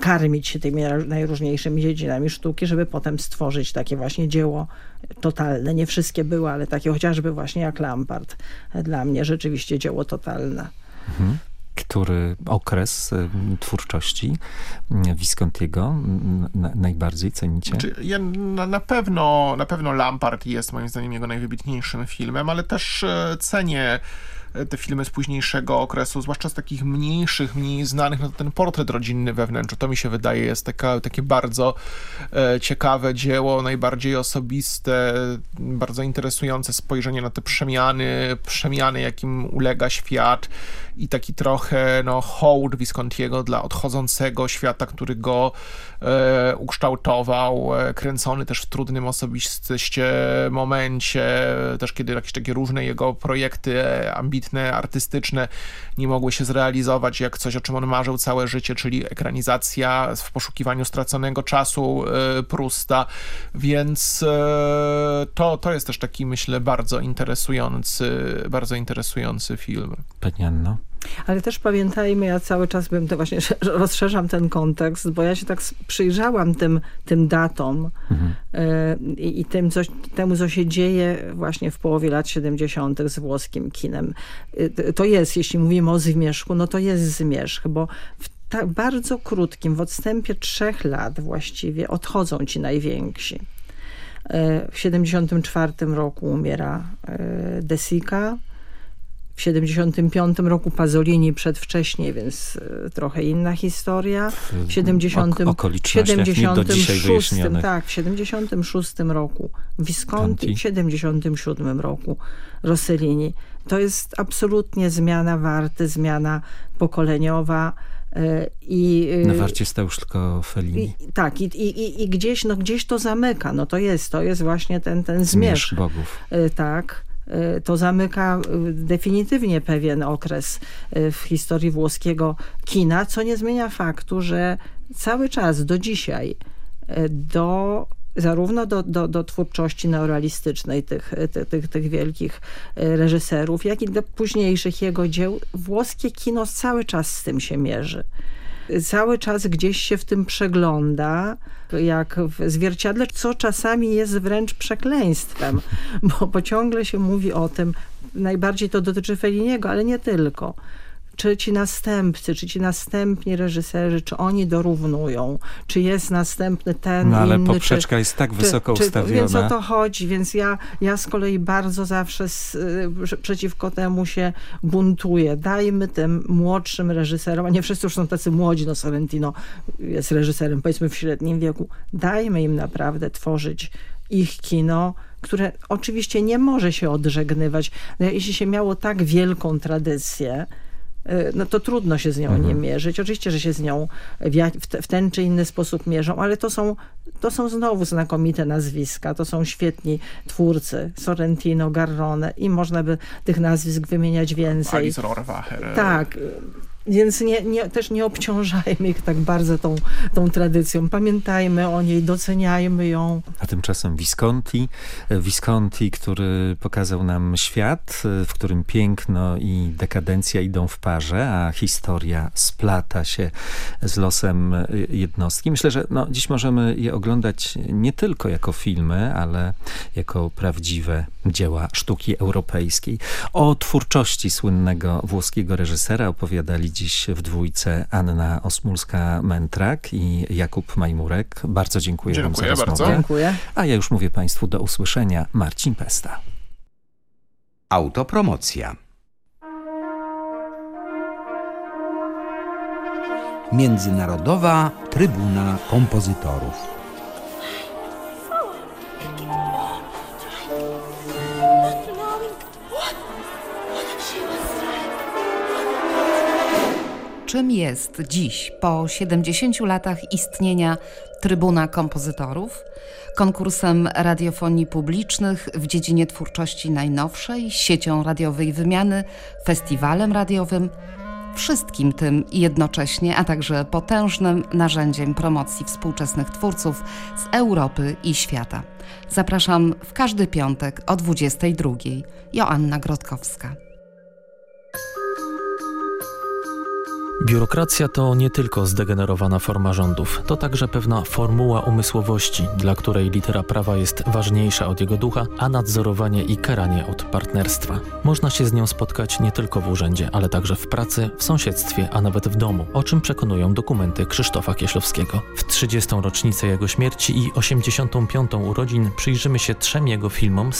karmić się tymi najróżniejszymi dziedzinami sztuki, żeby potem stworzyć takie właśnie dzieło totalne. Nie wszystkie były, ale takie chociażby właśnie jak Lampard. Dla mnie rzeczywiście dzieło totalne. Mhm który okres y, twórczości y, Viscontiego najbardziej cenicie? Znaczy, ja na, na, pewno, na pewno Lampard jest moim zdaniem jego najwybitniejszym filmem, ale też e, cenię te filmy z późniejszego okresu, zwłaszcza z takich mniejszych, mniej znanych, no to ten portret rodzinny wewnętrzny, to mi się wydaje jest taka, takie bardzo e, ciekawe dzieło, najbardziej osobiste, bardzo interesujące spojrzenie na te przemiany, przemiany, jakim ulega świat i taki trochę no, hołd Viscontiego dla odchodzącego świata, który go e, ukształtował, e, kręcony też w trudnym osobiście momencie, też kiedy jakieś takie różne jego projekty e, ambitne, artystyczne nie mogły się zrealizować, jak coś, o czym on marzył całe życie, czyli ekranizacja w poszukiwaniu straconego czasu e, Prusta, więc e, to, to jest też taki, myślę, bardzo interesujący, bardzo interesujący film. Pani Anno? Ale też pamiętajmy, ja cały czas bym to właśnie *laughs* rozszerzam ten kontekst, bo ja się tak przyjrzałam tym, tym datom mhm. y, i tym, co, temu, co się dzieje właśnie w połowie lat 70. z włoskim kinem. Y, to jest, jeśli mówimy o zmierzchu, no to jest zmierzch, bo w tak bardzo krótkim, w odstępie trzech lat właściwie odchodzą ci najwięksi. Y, w 74 roku umiera De Sica, w 75 roku Pasolini przedwcześnie, więc e, trochę inna historia. W 70, ok 76, tak, w 76 roku Visconti, w 77 roku Rossellini. To jest absolutnie zmiana warty, zmiana pokoleniowa. E, I, e, Na warcie stał już tylko Fellini. I, tak, i, i, i gdzieś, no, gdzieś to zamyka. No to jest, to jest właśnie ten, ten zmierzch. Zmierzch bogów. Tak. Y, to zamyka y, definitywnie pewien okres y, w historii włoskiego kina, co nie zmienia faktu, że cały czas do dzisiaj do zarówno do, do, do twórczości neorealistycznej tych, tych, tych wielkich reżyserów, jak i do późniejszych jego dzieł, włoskie kino cały czas z tym się mierzy. Cały czas gdzieś się w tym przegląda, jak w zwierciadle, co czasami jest wręcz przekleństwem, bo, bo ciągle się mówi o tym, najbardziej to dotyczy Feliniego, ale nie tylko, czy ci następcy, czy ci następni reżyserzy, czy oni dorównują, czy jest następny ten, No ale inny, poprzeczka czy, jest tak czy, wysoko czy, ustawiona. Więc o to chodzi, więc ja, ja z kolei bardzo zawsze z, y, przeciwko temu się buntuję. Dajmy tym młodszym reżyserom, a nie wszyscy już są tacy młodzi, no Sorrentino jest reżyserem powiedzmy w średnim wieku, dajmy im naprawdę tworzyć ich kino, które oczywiście nie może się odżegnywać. No, jeśli się miało tak wielką tradycję, no to trudno się z nią mhm. nie mierzyć. Oczywiście, że się z nią w, ten czy inny sposób mierzą, ale to są, to są znowu znakomite nazwiska, to są świetni twórcy, Sorrentino, Garrone i można by tych nazwisk wymieniać więcej. Alice Rohrwacher. Tak, Więc nie, nie, też nie obciążajmy ich tak bardzo tą, tą tradycją. Pamiętajmy o niej, doceniajmy ją. A tymczasem Visconti, Visconti, który pokazał nam świat, w którym piękno i dekadencja idą w parze, a historia splata się z losem jednostki. Myślę, że no, dziś możemy je oglądać nie tylko jako filmy, ale jako prawdziwe dzieła sztuki europejskiej. O twórczości słynnego włoskiego reżysera opowiadali dziś w dwójce Anna Osmulska-Mentrak i Jakub Majmurek. Bardzo dziękuję, dziękuję wam za bardzo. rozmowę. Dziękuję. A ja już mówię Państwu do usłyszenia. Marcin Pesta. Autopromocja. Międzynarodowa Trybuna Kompozytorów. Czym jest dziś, po 70 latach istnienia Trybuna Kompozytorów? Konkursem radiofonii publicznych w dziedzinie twórczości najnowszej, siecią radiowej wymiany, festiwalem radiowym, wszystkim tym jednocześnie, a także potężnym narzędziem promocji współczesnych twórców z Europy i świata. Zapraszam w każdy piątek o 22. Joanna Grodkowska. Biurokracja to nie tylko zdegenerowana forma rządów, to także pewna formuła umysłowości, dla której litera prawa jest ważniejsza od jego ducha, a nadzorowanie i karanie od partnerstwa. Można się z nią spotkać nie tylko w urzędzie, ale także w pracy, w sąsiedztwie, a nawet w domu, o czym przekonują dokumenty Krzysztofa Kieślowskiego. W 30. rocznicę jego śmierci i 85. urodzin przyjrzymy się trzem jego filmom